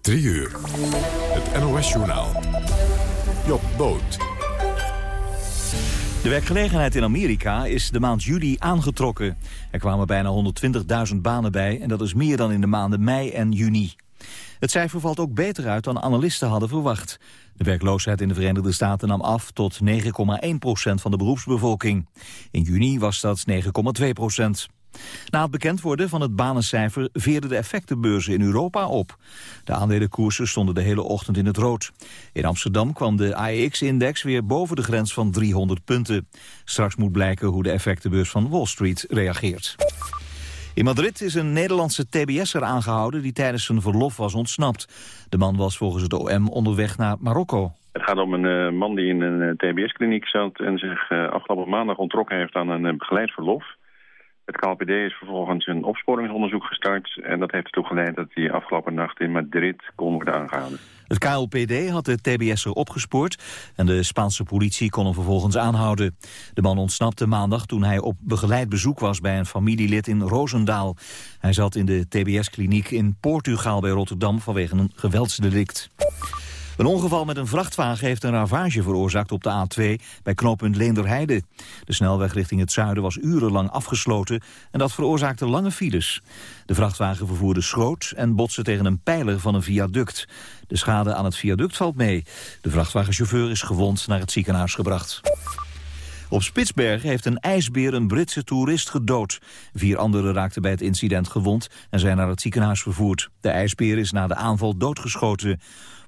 3 uur. Het NOS-journaal. Job Boot. De werkgelegenheid in Amerika is de maand juli aangetrokken. Er kwamen bijna 120.000 banen bij en dat is meer dan in de maanden mei en juni. Het cijfer valt ook beter uit dan analisten hadden verwacht. De werkloosheid in de Verenigde Staten nam af tot 9,1 procent van de beroepsbevolking. In juni was dat 9,2 procent. Na het bekend worden van het banencijfer veerden de effectenbeurzen in Europa op. De aandelenkoersen stonden de hele ochtend in het rood. In Amsterdam kwam de AEX-index weer boven de grens van 300 punten. Straks moet blijken hoe de effectenbeurs van Wall Street reageert. In Madrid is een Nederlandse TBS'er aangehouden die tijdens zijn verlof was ontsnapt. De man was volgens het OM onderweg naar Marokko. Het gaat om een uh, man die in een uh, TBS-kliniek zat en zich uh, afgelopen maandag ontrokken heeft aan een begeleid verlof. Het KLPD is vervolgens een opsporingsonderzoek gestart... en dat heeft ertoe geleid dat hij afgelopen nacht in Madrid kon worden aangehouden. Het KLPD had de TBS'er opgespoord en de Spaanse politie kon hem vervolgens aanhouden. De man ontsnapte maandag toen hij op begeleid bezoek was bij een familielid in Roosendaal. Hij zat in de TBS-kliniek in Portugal bij Rotterdam vanwege een geweldsdelict. Een ongeval met een vrachtwagen heeft een ravage veroorzaakt op de A2 bij knooppunt Leenderheide. De snelweg richting het zuiden was urenlang afgesloten en dat veroorzaakte lange files. De vrachtwagen vervoerde schroot en botste tegen een pijler van een viaduct. De schade aan het viaduct valt mee. De vrachtwagenchauffeur is gewond naar het ziekenhuis gebracht. Op Spitsbergen heeft een ijsbeer een Britse toerist gedood. Vier anderen raakten bij het incident gewond en zijn naar het ziekenhuis vervoerd. De ijsbeer is na de aanval doodgeschoten.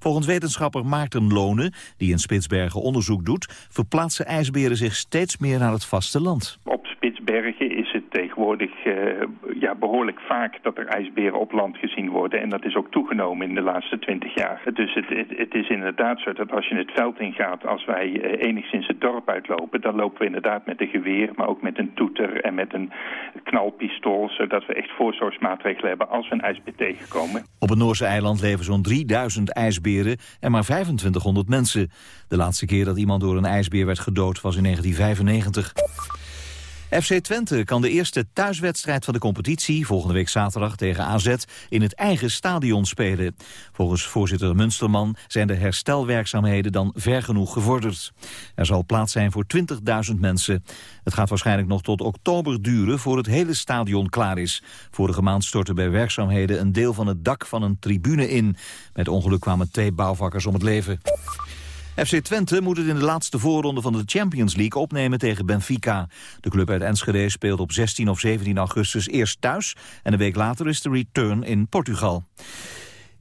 Volgens wetenschapper Maarten Lonen, die in Spitsbergen onderzoek doet... verplaatsen ijsberen zich steeds meer naar het vasteland. Op Is het tegenwoordig uh, ja, behoorlijk vaak dat er ijsberen op land gezien worden. En dat is ook toegenomen in de laatste twintig jaar. Dus het, het, het, is inderdaad zo dat als je het veld ingaat, als wij uh, enigszins het dorp uitlopen... dan lopen we inderdaad met een geweer, maar ook met een toeter en met een knalpistool... zodat we echt voorzorgsmaatregelen hebben als we een ijsbeer tegenkomen. Op het Noorse eiland leven zo'n 3000 ijsberen en maar 2500 mensen. De laatste keer dat iemand door een ijsbeer werd gedood was in 1995. FC Twente kan de eerste thuiswedstrijd van de competitie volgende week zaterdag tegen AZ in het eigen stadion spelen. Volgens voorzitter Munsterman zijn de herstelwerkzaamheden dan ver genoeg gevorderd. Er zal plaats zijn voor 20.000 mensen. Het gaat waarschijnlijk nog tot oktober duren voor het hele stadion klaar is. Vorige maand stortte bij werkzaamheden een deel van het dak van een tribune in. Met ongeluk kwamen twee bouwvakkers om het leven. FC Twente moet het in de laatste voorronde van de Champions League opnemen tegen Benfica. De club uit Enschede speelt op 16 of 17 augustus eerst thuis... en een week later is de return in Portugal.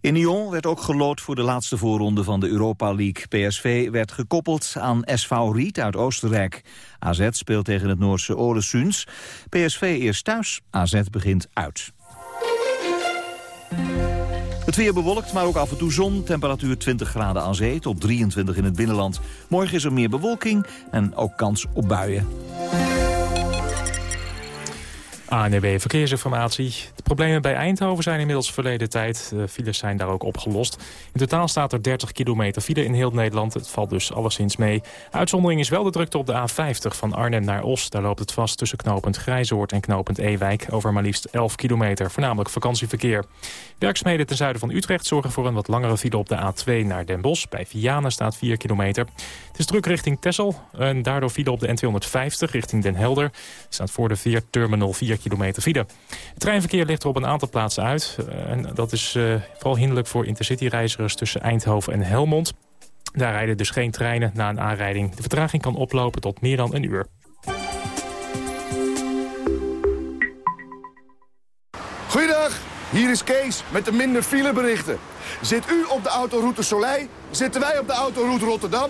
In Lyon werd ook gelood voor de laatste voorronde van de Europa League. PSV werd gekoppeld aan SV Riet uit Oostenrijk. AZ speelt tegen het Noordse Ålesunds. PSV eerst thuis, AZ begint uit. Het weer bewolkt, maar ook af en toe zon. Temperatuur 20 graden aan zee tot 23 in het binnenland. Morgen is er meer bewolking en ook kans op buien. ANWB Verkeersinformatie. De problemen bij Eindhoven zijn inmiddels verleden tijd. De files zijn daar ook opgelost. In totaal staat er 30 kilometer file in heel Nederland. Het valt dus alleszins mee. Uitzondering is wel de drukte op de A50 van Arnhem naar Os. Daar loopt het vast tussen knooppunt Grijzoord en knooppunt Ewijk... over maar liefst 11 kilometer, voornamelijk vakantieverkeer. Werkzaamheden ten zuiden van Utrecht zorgen voor een wat langere file op de A2 naar Den Bosch. Bij Vianen staat 4 kilometer. Het is druk richting Tessel en daardoor file op de N250 richting Den Helder. Er staat voor de Veerterminal 4 kilometer file. Het treinverkeer ligt er op een aantal plaatsen uit. En dat is uh, vooral hinderlijk voor intercityreizigers tussen Eindhoven en Helmond. Daar rijden dus geen treinen na een aanrijding. De vertraging kan oplopen tot meer dan een uur. Goeiedag, hier is Kees met de minder fileberichten. Zit u op de autoroute Soleil, zitten wij op de autoroute Rotterdam.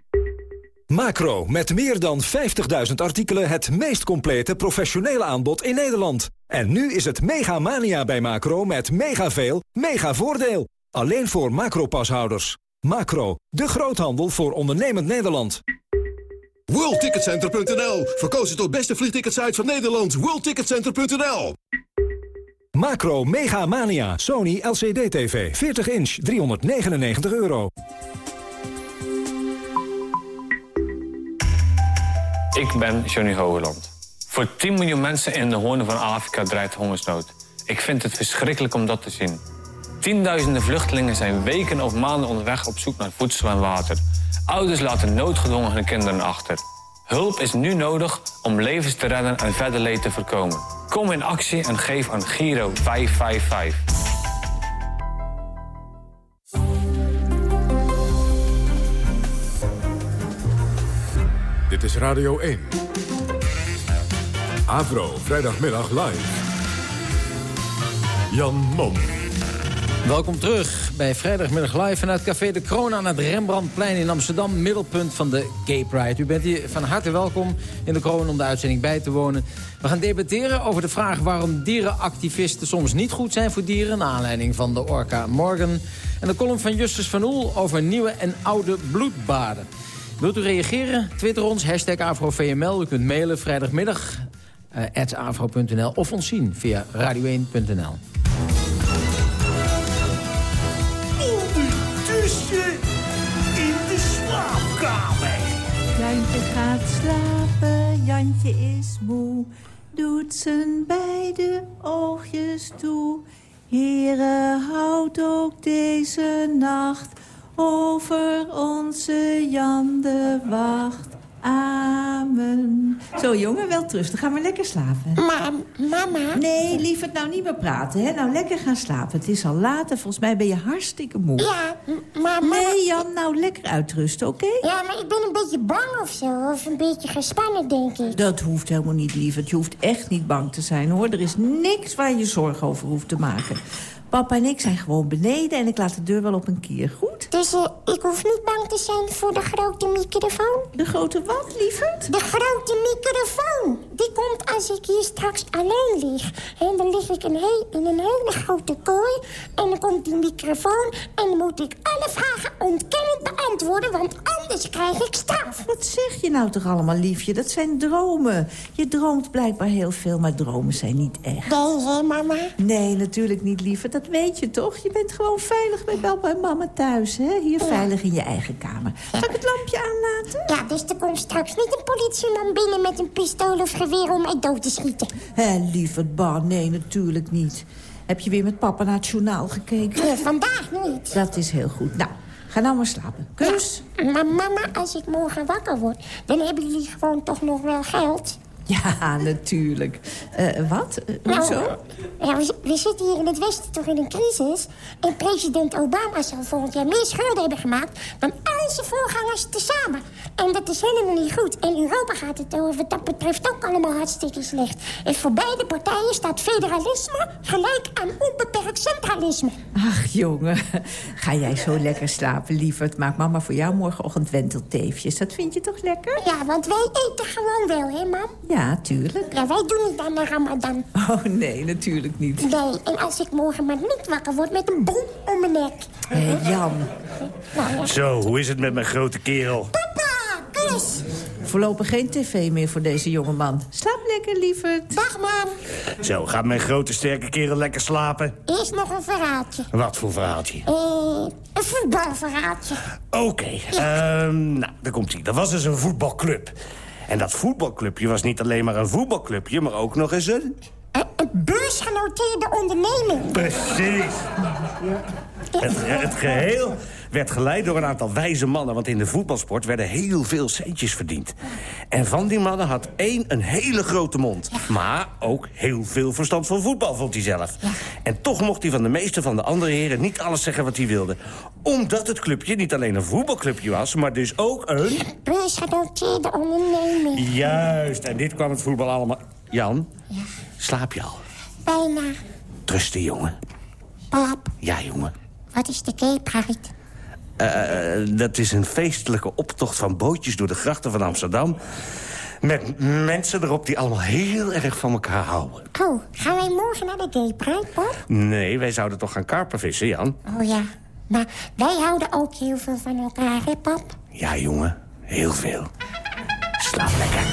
Macro, met meer dan 50.000 artikelen het meest complete professionele aanbod in Nederland. En nu is het mega mania bij Macro met mega veel, mega voordeel. Alleen voor Macro-pashouders. Macro, de groothandel voor ondernemend Nederland. WorldTicketCenter.nl Verkozen tot beste vliegticketsite van Nederland. WorldTicketCenter.nl Macro Mega Mania Sony LCD TV 40 inch 399 euro. Ik ben Johnny Hogeland. Voor 10 miljoen mensen in de hoornen van Afrika dreigt hongersnood. Ik vind het verschrikkelijk om dat te zien. Tienduizenden vluchtelingen zijn weken of maanden onderweg op zoek naar voedsel en water. Ouders laten noodgedwongen hun kinderen achter. Hulp is nu nodig om levens te redden en verder leed te voorkomen. Kom in actie en geef aan Giro 555. Dit is Radio 1. Avro, vrijdagmiddag live. Jan Mom. Welkom terug bij Vrijdagmiddag Live vanuit Café de Kroon aan het Rembrandtplein in Amsterdam. Middelpunt van de Gay Pride. U bent hier van harte welkom in de Kroon om de uitzending bij te wonen. We gaan debatteren over de vraag waarom dierenactivisten soms niet goed zijn voor dieren. Naar aanleiding van de orka Morgan. En de column van Justus van Oel over nieuwe en oude bloedbaden. Wilt u reageren? Twitter ons, hashtag AfroVML. U kunt mailen vrijdagmiddag uh, afro.nl of ons zien via radio1.nl. Ondertussen in de slaapkamer. Jantje gaat slapen, Jantje is moe. Doet zijn beide oogjes toe. Heren, houd ook deze nacht over onze Jan de Wacht. Amen. Zo, jongen, wel terug. Dan gaan we lekker slapen. Mam, mama? Nee, lief, het nou niet meer praten, hè. Nou, lekker gaan slapen. Het is al laat en volgens mij ben je hartstikke moe. Ja, maar mama... Nee, Jan, nou lekker uitrusten, oké? Okay? Ja, maar ik ben een beetje bang of zo. Of een beetje gespannen, denk ik. Dat hoeft helemaal niet, lieverd. Je hoeft echt niet bang te zijn, hoor. Er is niks waar je zorgen over hoeft te maken. Papa en ik zijn gewoon beneden en ik laat de deur wel op een kier. Goed? Dus uh, ik hoef niet bang te zijn voor de grote microfoon? De grote wat, lieverd? De grote microfoon. Die komt als ik hier straks alleen lig. En dan lig ik een in een hele grote kooi. En dan komt die microfoon. En dan moet ik alle vragen ontkennend beantwoorden. Want anders krijg ik straf. Wat zeg je nou toch allemaal, liefje? Dat zijn dromen. Je droomt blijkbaar heel veel, maar dromen zijn niet echt. Nee, hè, mama? Nee, natuurlijk niet, lieverd. Dat weet je toch? Je bent gewoon veilig bij papa en mama thuis, hè? Hier ja. veilig in je eigen kamer. Zal ik het lampje aanlaten? Ja, dus er komt straks niet een politieman binnen met een pistool of geweer om mij dood te schieten. Hé, lieverd Bar, nee, natuurlijk niet. Heb je weer met papa naar het journaal gekeken? Nee, vandaag niet. Dat is heel goed. Nou, ga nou maar slapen. Kus. Maar mama, als ik morgen wakker word... dan hebben jullie gewoon toch nog wel geld... Ja, natuurlijk. Uh, wat? Uh, hoezo? Nou, ja, we, we, zitten hier in het Westen toch in een crisis. En president Obama zal volgend jaar meer schulden hebben gemaakt... dan al zijn voorgangers tezamen. En dat is helemaal niet goed. En Europa gaat het over wat dat betreft ook allemaal hartstikke slecht. En voor beide partijen staat federalisme gelijk aan onbeperkt centralisme. Ach, jongen. Ga jij zo lekker slapen, lieverd. Maak mama voor jou morgenochtend wentelteefjes. Dat vind je toch lekker? Ja, want wij eten gewoon wel, hè, mam? Ja, tuurlijk. Ja, wij doen niet aan de ramadan. Oh, nee, natuurlijk niet. Nee, en als ik morgen maar niet wakker word met een bom om mijn nek. Hé, hey, Jan. Nou, ja. Zo, hoe is het met mijn grote kerel? Papa, kus! Voorlopig geen tv meer voor deze jongeman. Slaap lekker, lieverd. Dag, mam. Zo, gaat mijn grote sterke kerel lekker slapen? Eerst nog een verhaaltje. Wat voor verhaaltje? Uh, een voetbalverhaaltje. Oké, okay. ja. um, nou, daar komt hij. Dat was dus een voetbalclub. En dat voetbalclubje was niet alleen maar een voetbalclubje... maar ook nog eens een... Een, een beursgenoteerde onderneming. Precies. Het, het geheel werd geleid door een aantal wijze mannen... want in de voetbalsport werden heel veel centjes verdiend. En van die mannen had één een hele grote mond. Maar ook heel veel verstand van voetbal, vond hij zelf. En toch mocht hij van de meeste van de andere heren niet alles zeggen wat hij wilde. Omdat het clubje niet alleen een voetbalclubje was... maar dus ook een... Beursgenoteerde onderneming. Juist, en dit kwam het voetbal allemaal... Jan, ja. slaap je al? Bijna. Trusten, jongen. Pap. Ja, jongen. Wat is de pride? Uh, dat is een feestelijke optocht van bootjes door de grachten van Amsterdam. Met mensen erop die allemaal heel erg van elkaar houden. Oh, gaan wij morgen naar de gay pride, pap? Nee, wij zouden toch gaan karpervissen, Jan? Oh ja, Maar wij houden ook heel veel van elkaar, hè, pap? Ja, jongen. Heel veel. Slaap lekker.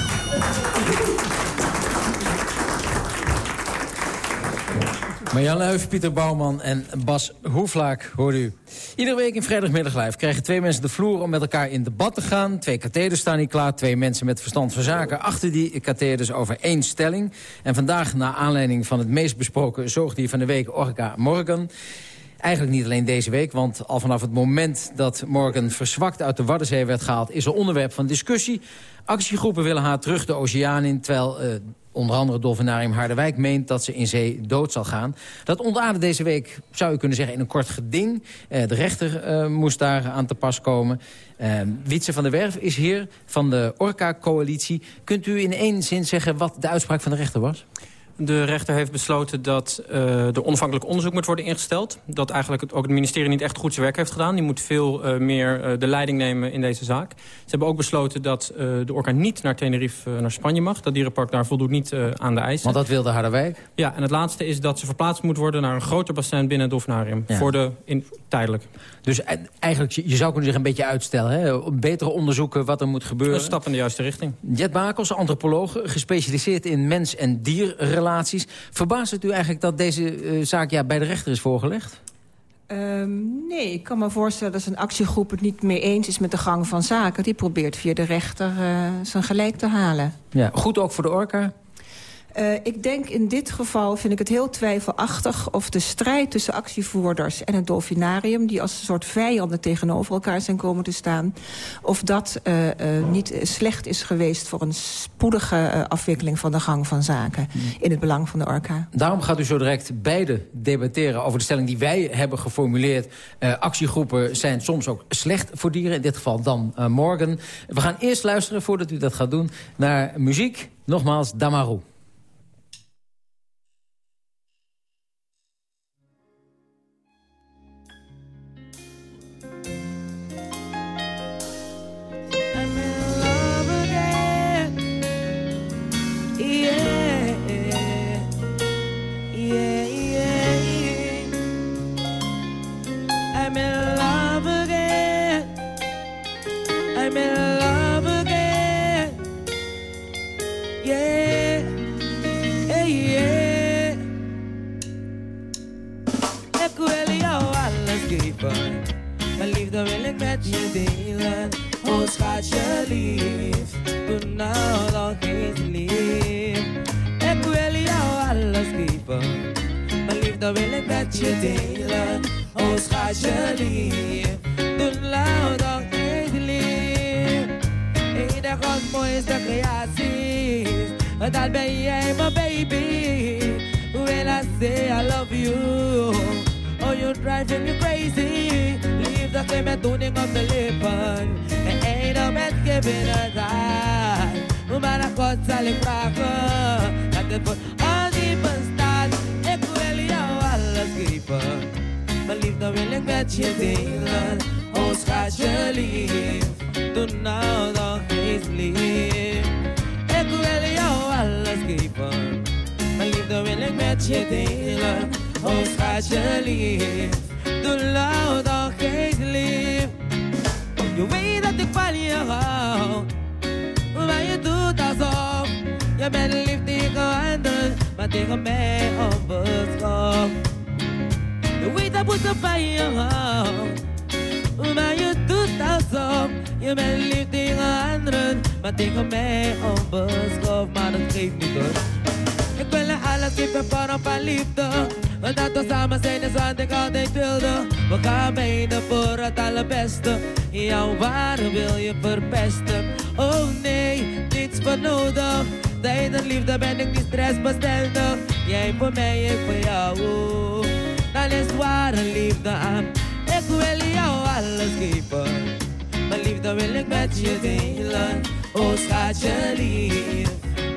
Marjan Luif, Pieter Bouwman en Bas Hoeflaak, hoort u. Iedere week in Vrijdagmiddag Live krijgen twee mensen de vloer om met elkaar in debat te gaan. Twee katheders staan hier klaar, twee mensen met verstand van zaken... achter die katheders over één stelling. En vandaag, naar aanleiding van het meest besproken zoogdier van de week... Orca Morgan, Eigenlijk niet alleen deze week, want al vanaf het moment dat Morgan verzwakt uit de Waddenzee werd gehaald... is er onderwerp van discussie. Actiegroepen willen haar terug de oceaan in, terwijl... Uh, onder andere Dolfinarium Harderwijk meent dat ze in zee dood zal gaan. Dat ontaarde deze week, zou je kunnen zeggen, in een kort geding. Uh, de rechter uh, moest daar aan te pas komen. Uh, Wietse van der Werf is hier van de Orca-coalitie. Kunt u in één zin zeggen wat de uitspraak van de rechter was? De rechter heeft besloten dat uh, er onafhankelijk onderzoek moet worden ingesteld. Dat eigenlijk het, ook het ministerie niet echt goed zijn werk heeft gedaan. Die moet veel uh, meer uh, de leiding nemen in deze zaak. Ze hebben ook besloten dat de orka niet naar Tenerife, naar Spanje mag. Dat dierenpark daar voldoet niet aan de eisen. Want dat wilde Harderwijk? Ja, en het laatste is dat ze verplaatst moet worden naar een groter bassin binnen het Dolfinarium. Ja. Voor de, in, tijdelijk. Dus eigenlijk, je zou kunnen zeggen een beetje uitstellen. Hè? Betere onderzoeken wat er moet gebeuren. Een stap in de juiste richting. Jet Bakels, antropoloog, gespecialiseerd in mens- en dierrelaties relaties. Verbaast het u eigenlijk dat deze uh, zaak ja, bij de rechter is voorgelegd? Um, nee, ik kan me voorstellen dat een actiegroep het niet mee eens is met de gang van zaken. Die probeert via de rechter uh, zijn gelijk te halen. Ja, goed ook voor de orka? Uh, ik denk in dit geval vind ik het heel twijfelachtig... of de strijd tussen actievoerders en het dolfinarium... die als een soort vijanden tegenover elkaar zijn komen te staan... of dat uh, uh, niet slecht is geweest voor een spoedige afwikkeling van de gang van zaken... Mm. in het belang van de orka. Daarom gaat u zo direct beide debatteren over de stelling die wij hebben geformuleerd. actiegroepen zijn soms ook slecht voor dieren, in dit geval dan morgen. We gaan eerst luisteren, voordat u dat gaat doen, naar muziek. Nogmaals, Damaru. Met je delen. Oh schatje lief, doe nou nog lief. Ik wil jou alles geven, mijn liefde wil ik met je delen. Oh schatje lief, doe nou nog eens lief. Hey, de God mooiste creaties, dat ben jij mijn baby. When I say I love you, oh you driving me crazy. Dat met toening op de lippen. En één met giving a time. Maar naar God zal ik vragen. Dat het voor al die bestaat. Ik wil jou alles geven. Mijn liefde wil ik met je delen. Oh schatje lief. Doe nou nog eens lief. Ik wil jou alles geven. Mijn liefde wil ik met je delen. Oh schatje lief. Doe nou nog eens lief. Je weet dat ik van je hou. Maar je doet alsof je bent lief tegen anderen, maar tegen mij onbeschoft. Je weet dat ik van je hou. Maar je doet alsof je bent lief tegen anderen, maar tegen mij onbeschoft. Maar dat geeft niet hoor. Ik wil je alles geven voor een liefde. Want dat we samen zijn is wat ik altijd wilde. We gaan bijna voor het allerbeste. Jouw ware wil je verpesten. Oh nee, niets voor nodig. Tijdens liefde ben ik niet stressbestendig. Jij voor mij, ik voor jou. Dan is ware liefde aan. Ik wil jou alles geven. Mijn liefde wil ik met je delen. Oh schatje lief.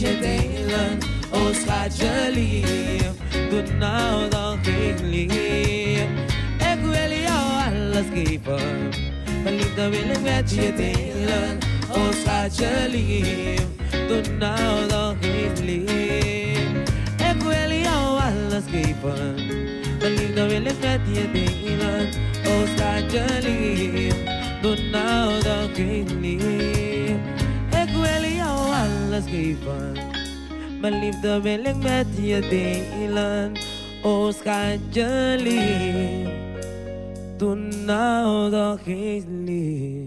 je delen. Oh schatje lief, doe nou dan geen lief. Ik wil jou alles geven. Mijn liefde wil ik met je delen. Oh schatje lief, doe nou dan geen lief. Ik wil jou alles geven. Mijn liefde wil ik met je delen. Oh schatje lief, doe nou dan geen lief. Alles geven. Mijn liefde wil ik met je delen. Oh schatje lief. Doe nou dan geen lief.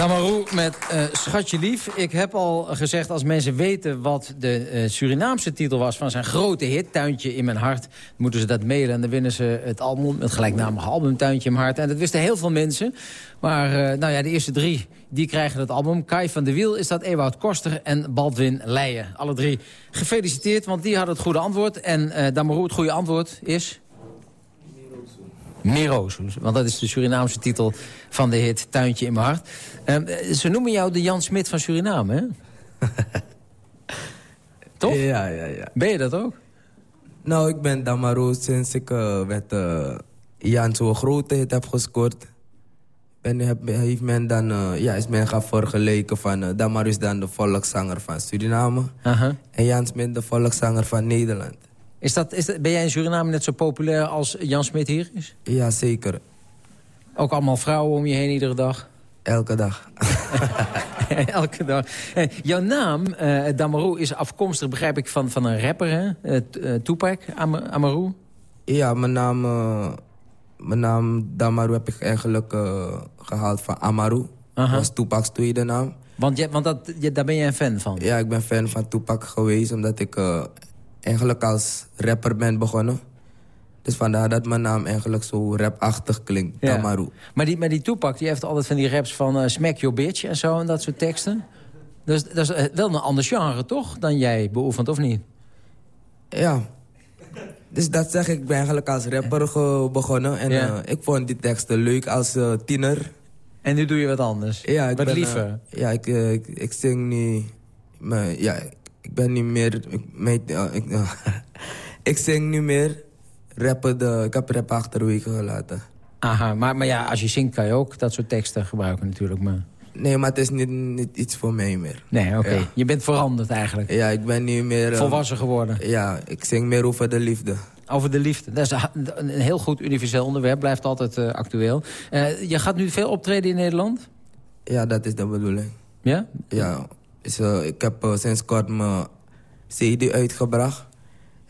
Damarou met eh, Schatje Lief. Ik heb al gezegd, als mensen weten wat de eh, Surinaamse titel was... van zijn grote hit, Tuintje in mijn hart... moeten ze dat mailen en dan winnen ze het album... het gelijknamige album Tuintje in mijn hart. En dat wisten heel veel mensen. Maar eh, nou ja, de eerste drie, die krijgen het album. Kai van de Wiel is dat, Ewout Koster en Baldwin Leijen. Alle drie gefeliciteerd, want die hadden het goede antwoord. En Damarou, het goede antwoord is... Merozus, want dat is de Surinaamse titel van de hit Tuintje in mijn hart. Uh, ze noemen jou de Jan Smit van Suriname, hè? Toch? Ja, ja, ja. Ben je dat ook? Nou, ik ben Damaro sinds ik uh, met uh, Jan zo'n grote hit heb gescoord. En heb, heeft men dan, uh, ja, is men gaan vergelijken van... Uh, Damaro is dan de volkszanger van Suriname. -huh. En Jan Smit de volkszanger van Nederland. Is dat, is dat, ben jij in Suriname net zo populair als Jan Smit hier is? Ja, zeker. Ook allemaal vrouwen om je heen iedere dag? Elke dag. Elke dag. Jouw naam, uh, Damarou, is afkomstig, begrijp ik, van, van een rapper, hè? Uh, Tupac Am Amaru? Ja, mijn naam, uh, mijn naam Damarou heb ik eigenlijk gehaald van Amaru. -huh. Dat was Tupac's tweede naam. Want, je, want dat, je, daar ben je een fan van? Ja, ik ben fan van Tupac geweest, omdat ik eigenlijk als rapper ben begonnen. Dus vandaar dat mijn naam eigenlijk zo rapachtig klinkt, ja. Tamaru. Maar die, maar die Tupac die heeft altijd van die raps van uh, smack your bitch en zo en dat soort teksten. Dus, dat is wel een ander genre, toch, dan jij beoefent, of niet? Ja. Dus dat zeg ik, ik ben eigenlijk als rapper begonnen. En ja. uh, ik vond die teksten leuk als uh, tiener. En nu doe je wat anders? Ja, ik wat ben, liever? ja, ik, ik, ik, zing nu... Maar, ja, ik ben niet meer... Ik, mijn, ik, ik zing nu meer rappen. De, ik heb rap achterwege gelaten. Aha, maar, maar ja, als je zingt kan je ook dat soort teksten gebruiken natuurlijk. Maar... Nee, maar het is niet, niet iets voor mij meer. Nee, oké. Okay. Ja. Je bent veranderd eigenlijk. Ja, ik ben nu meer... Volwassen geworden. Ja, ik zing meer over de liefde. Over de liefde. Dat is een heel goed universeel onderwerp. Blijft altijd uh, actueel. Uh, je gaat nu veel optreden in Nederland? Ja, dat is de bedoeling. Ja? Ja. Uh, ik heb sinds kort mijn CD uitgebracht.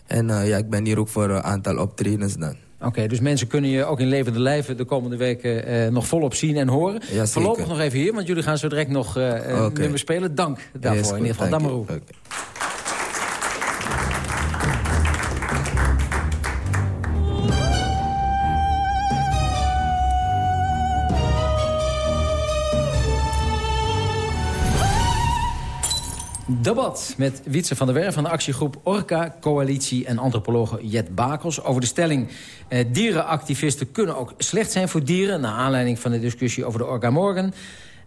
En ja, ik ben hier ook voor een aantal optredens dan. Oké, okay, dus mensen kunnen je ook in levende lijven de komende weken uh, nog volop zien en horen. Ja, Voorlopig nog even hier, want jullie gaan zo direct nog okay. nummers spelen. Dank daarvoor yes, in ieder geval. Damarou. Debat met Wietse van der Werf van de actiegroep Orca, Coalitie en antropologe Jet Bakels... over de stelling eh, dierenactivisten kunnen ook slecht zijn voor dieren... naar aanleiding van de discussie over de Orca Morgan.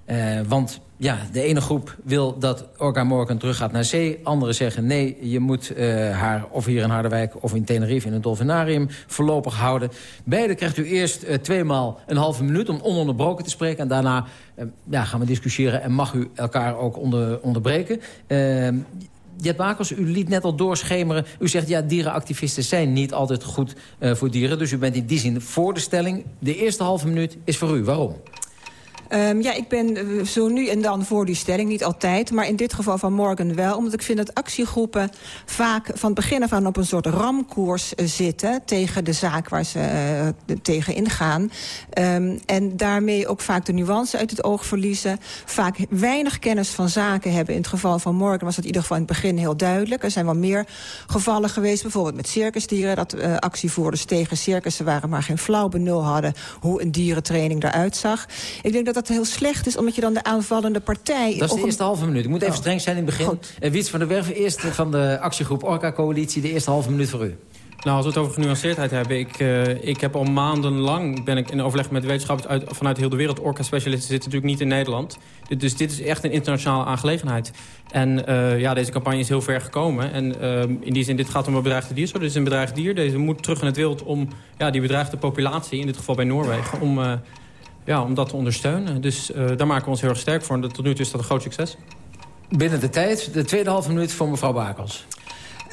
Uh, want ja, de ene groep wil dat Orca Morgan teruggaat naar zee. Anderen zeggen nee, je moet uh, haar of hier in Harderwijk of in Tenerife... in het dolfinarium voorlopig houden. Beide krijgt u eerst uh, tweemaal een halve minuut om ononderbroken te spreken. En daarna ja, gaan we discussiëren en mag u elkaar ook onder, onderbreken. Jet Bakels, u liet net al doorschemeren. U zegt, ja, dierenactivisten zijn niet altijd goed voor dieren. Dus u bent in die zin voor de stelling. De eerste halve minuut is voor u. Waarom? Um, ja, ik ben uh, zo nu en dan voor die stelling, niet altijd. Maar in dit geval van Morgan wel. Omdat ik vind dat actiegroepen vaak van het begin af aan op een soort ramkoers uh, zitten... tegen de zaak waar ze uh, tegen ingaan. Um, en daarmee ook vaak de nuance uit het oog verliezen. Vaak weinig kennis van zaken hebben. In het geval van Morgan was dat in ieder geval in het begin heel duidelijk. Er zijn wel meer gevallen geweest, bijvoorbeeld met circusdieren... dat actievoerders tegen circussen waren, maar geen flauw benul hadden... hoe een dierentraining eruit zag. Ik denk dat dat heel slecht is, omdat je dan de aanvallende partij... Dat is de eerste halve minuut. Ik moet even oh. streng zijn in het begin. Uh, Wiets van der Werven, eerst van de actiegroep Orca-coalitie... de eerste halve minuut voor u. Nou, als we het over genuanceerdheid hebben... ik, uh, ik heb al maandenlang ben ik in overleg met wetenschappers uit, vanuit heel de wereld. Orca-specialisten zitten natuurlijk niet in Nederland. Dus dit is echt een internationale aangelegenheid. En uh, ja, deze campagne is heel ver gekomen. En uh, in die zin, dit gaat om een bedreigde dier. Dit is een bedreigd dier. Deze moet terug in het wild om ja, die bedreigde populatie... in dit geval bij Noorwegen, om, uh, ja, om dat te ondersteunen. Dus daar maken we ons heel erg sterk voor. En tot nu toe is dat een groot succes. Binnen de tijd, de tweede halve minuut voor mevrouw Bakels.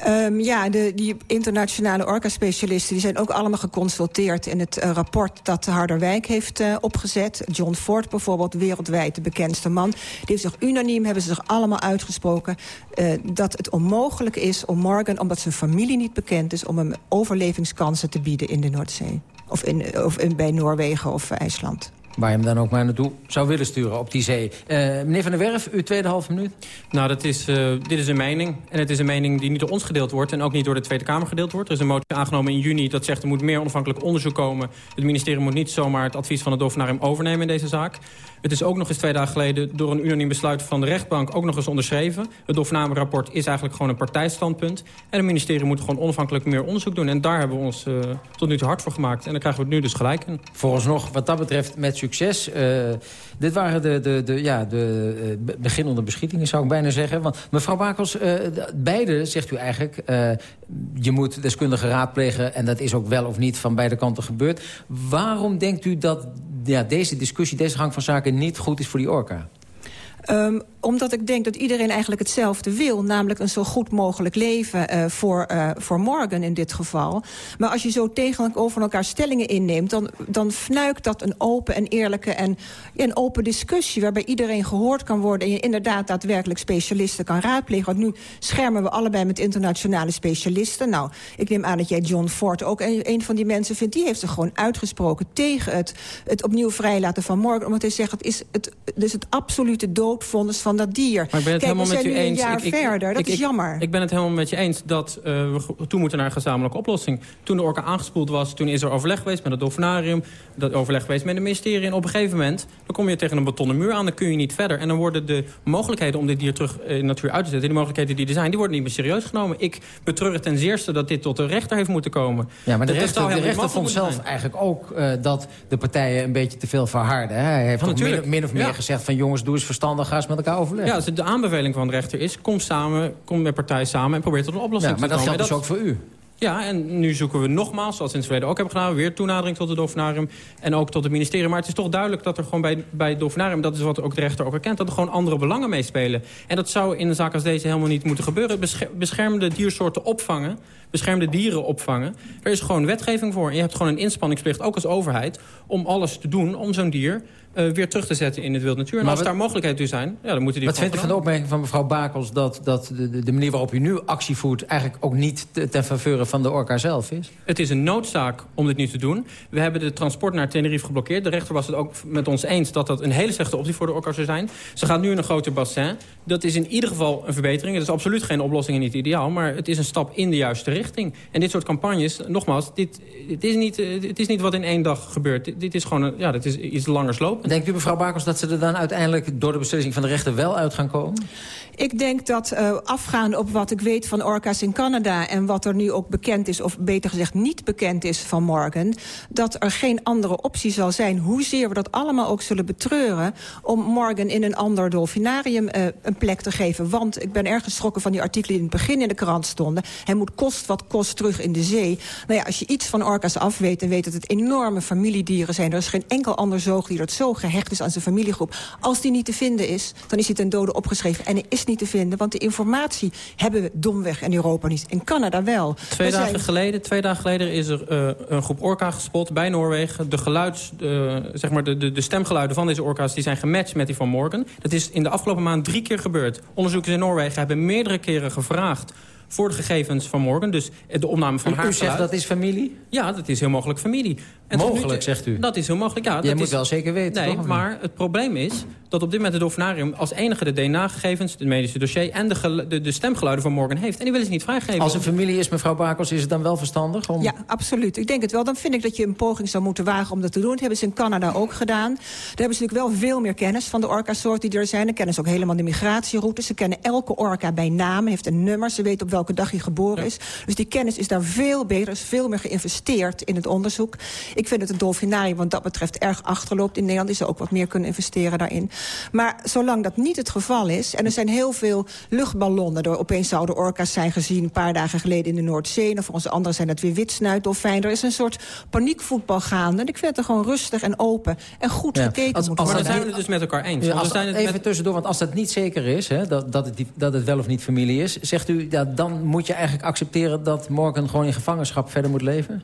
Um, ja, de, die internationale orca-specialisten... die zijn ook allemaal geconsulteerd in het uh, rapport... dat Harderwijk heeft uh, opgezet. John Ford bijvoorbeeld, wereldwijd de bekendste man. Die heeft zich unaniem, hebben ze zich allemaal uitgesproken... Uh, dat het onmogelijk is om Morgan, omdat zijn familie niet bekend is... om hem overlevingskansen te bieden in de Noordzee. Of, in, of in, bij Noorwegen of IJsland. Waar je hem dan ook maar naartoe zou willen sturen op die zee. Uh, meneer Van der Werf, uw tweede halve minuut. Nou, dat is, uh, dit is een mening. En het is een mening die niet door ons gedeeld wordt... en ook niet door de Tweede Kamer gedeeld wordt. Er is een motie aangenomen in juni dat zegt... er moet meer onafhankelijk onderzoek komen. Het ministerie moet niet zomaar het advies van het Dolfinarium overnemen in deze zaak. Het is ook nog eens twee dagen geleden door een unaniem besluit van de rechtbank... ook nog eens onderschreven. Het Dolfinarium-rapport is eigenlijk gewoon een partijstandpunt. En het ministerie moet gewoon onafhankelijk meer onderzoek doen. En daar hebben we ons uh, tot nu toe hard voor gemaakt. En daar krijgen we het nu dus gelijk in. Vooralsnog, wat dat betreft, met succes. Uh, dit waren de, de, de, ja, de uh, beginnende beschietingen, zou ik bijna zeggen. Want mevrouw Bakels, uh, beide zegt u eigenlijk... je moet deskundigen raadplegen en dat is ook wel of niet van beide kanten gebeurd. Waarom denkt u dat ja, deze discussie, deze gang van zaken niet goed is voor die orka? Um, omdat ik denk dat iedereen eigenlijk hetzelfde wil. Namelijk een zo goed mogelijk leven uh, voor, uh, voor Morgan in dit geval. Maar als je zo tegenover elkaar stellingen inneemt... dan, dan fnuikt dat een open en eerlijke en een open discussie... waarbij iedereen gehoord kan worden... en je inderdaad daadwerkelijk specialisten kan raadplegen. Want nu schermen we allebei met internationale specialisten. Nou, ik neem aan dat jij John Ford ook een, een van die mensen vindt. Die heeft zich gewoon uitgesproken tegen het, het opnieuw vrijlaten van Morgan. Omdat hij zegt, het is het, dus het absolute doodvonnis van van dat dier. Maar ik ben het Kijk, helemaal we zijn met u nu eens. een jaar ik, verder, ik, dat ik, is jammer. Ik ben het helemaal met je eens dat uh, we toe moeten naar een gezamenlijke oplossing. Toen de orka aangespoeld was, toen is er overleg geweest met het dolfinarium. Dat overleg geweest met het ministerie. En op een gegeven moment, dan kom je tegen een betonnen muur aan. Dan kun je niet verder. En dan worden de mogelijkheden om dit dier terug in de natuur uit te zetten... die mogelijkheden die er zijn, die worden niet meer serieus genomen. Ik betreur het ten zeerste dat dit tot de rechter heeft moeten komen. Ja, maar de rechter, de vond zelf eigenlijk ook uh, dat de partijen een beetje te veel verharden. Hè? Hij heeft Ja, min, natuurlijk. min of meer Ja. gezegd van jongens, doe eens verstandig, ga eens met elkaar overleggen. Ja, dus de aanbeveling van de rechter is... kom samen, kom met partijen samen en probeer tot een oplossing Ja, maar te dat komen. geldt dus ook voor u. Ja, en nu zoeken we nogmaals, zoals we in het verleden ook hebben gedaan... weer toenadering tot het Dolfinarium en ook tot het ministerie. Maar het is toch duidelijk dat er gewoon bij, bij het Dolfinarium... dat is wat ook de rechter ook erkent, dat er gewoon andere belangen meespelen. En dat zou in een zaak als deze helemaal niet moeten gebeuren. Bescher- Beschermde diersoorten opvangen, beschermde dieren opvangen. Er is gewoon wetgeving voor. En je hebt gewoon een inspanningsplicht, ook als overheid... om alles te doen om zo'n dier uh, weer terug te zetten in het wild natuur. En Maar als wat- daar mogelijkheden toe zijn, ja, dan moeten die Wat vindt u van de opmerking van mevrouw Bakels... dat, dat de, de- manier waarop u nu actie voert... eigenlijk ook niet te- ten faveur van de orka zelf is? Het is een noodzaak om dit nu te doen. We hebben de transport naar Tenerife geblokkeerd. De rechter was het ook met ons eens dat dat een hele slechte optie voor de orka zou zijn. Ze gaat nu in een groter bassin. Dat is in ieder geval een verbetering. Het is absoluut geen oplossing en niet ideaal. Maar het is een stap in de juiste richting. En dit soort campagnes, nogmaals, dit, het, is niet, eh, het is niet wat in één dag gebeurt. Dit, dit is gewoon een, ja, dit is iets langer Denkt u, mevrouw Bakels, dat ze er dan uiteindelijk... door de beslissing van de rechter wel uit gaan komen? Ik denk dat uh, op wat ik weet van orka's in Canada... en wat er nu ook bekend is, of beter gezegd niet bekend is van Morgan... dat er geen andere optie zal zijn, hoezeer we dat allemaal ook zullen betreuren... om Morgan in een ander dolfinarium uh, een plek te geven. Want ik ben erg geschrokken van die artikelen die in het begin in de krant stonden. Hij moet kost wat kost terug in de zee. Nou ja, als je iets van orka's afweet en weet dat het enorme familiedieren zijn... er is geen enkel ander zoogdier dat zo gehecht is aan zijn familiegroep. Als die niet te vinden is, dan is hij ten dode opgeschreven. En hij is niet te vinden, want de informatie hebben we domweg in Europa niet. In Canada wel. Twee, we dagen zijn- geleden, twee dagen geleden is er eh, een groep orka gespot bij Noorwegen. De, geluids, eh, zeg maar de, de, de stemgeluiden van deze orka's die zijn gematcht met die van Morgan. Dat is in de afgelopen maand drie keer gebeurd. Onderzoekers in Noorwegen hebben meerdere keren gevraagd voor de gegevens van Morgan. Dus de opname van U, haar u zegt geluid. dat is familie? Ja, dat is heel mogelijk familie. En tot nu Mogelijk, zegt u? Dat is heel mogelijk, ja. Jij moet is, wel zeker weten, Nee, toch, maar het probleem is dat op dit moment het dolfinarium... als enige de DNA-gegevens, het medische dossier... en de, de, de stemgeluiden van Morgan heeft. En die willen ze niet vrijgeven. Als een familie is, mevrouw Bakels, is het dan wel verstandig? Om... Ja, absoluut. Ik denk het wel. Dan vind ik dat je een poging zou moeten wagen om dat te doen. Dat hebben ze in Canada ook gedaan. Daar hebben ze natuurlijk wel veel meer kennis van de orka-soorten die er zijn. Dan kennen ze ook helemaal de migratieroutes. Ze kennen elke orka bij naam, heeft een nummer. Ze weten op welke dag hij geboren is. Dus die kennis is daar veel beter. Er is veel meer geïnvesteerd in het onderzoek. Ik vind het een dolfinarium wat dat betreft erg achterloopt. In Nederland is er ook wat meer kunnen investeren daarin. Maar zolang dat niet het geval is... en er zijn heel veel luchtballonnen... door opeens zouden orka's zijn gezien een paar dagen geleden in de Noordzee... en voor onze anderen zijn het weer witsnuitdolfijnen. Er is een soort paniekvoetbal gaande. En ik vind het er gewoon rustig en open en goed Ja. gekeken Als- moet als worden. Maar dan zijn we het dus met elkaar eens. Ja, Want als, we zijn het even met- tussendoor, want als dat niet zeker is... Hè, dat, dat, het, dat het wel of niet familie is... zegt u, ja, dan moet je eigenlijk accepteren... dat Morgan gewoon in gevangenschap verder moet leven?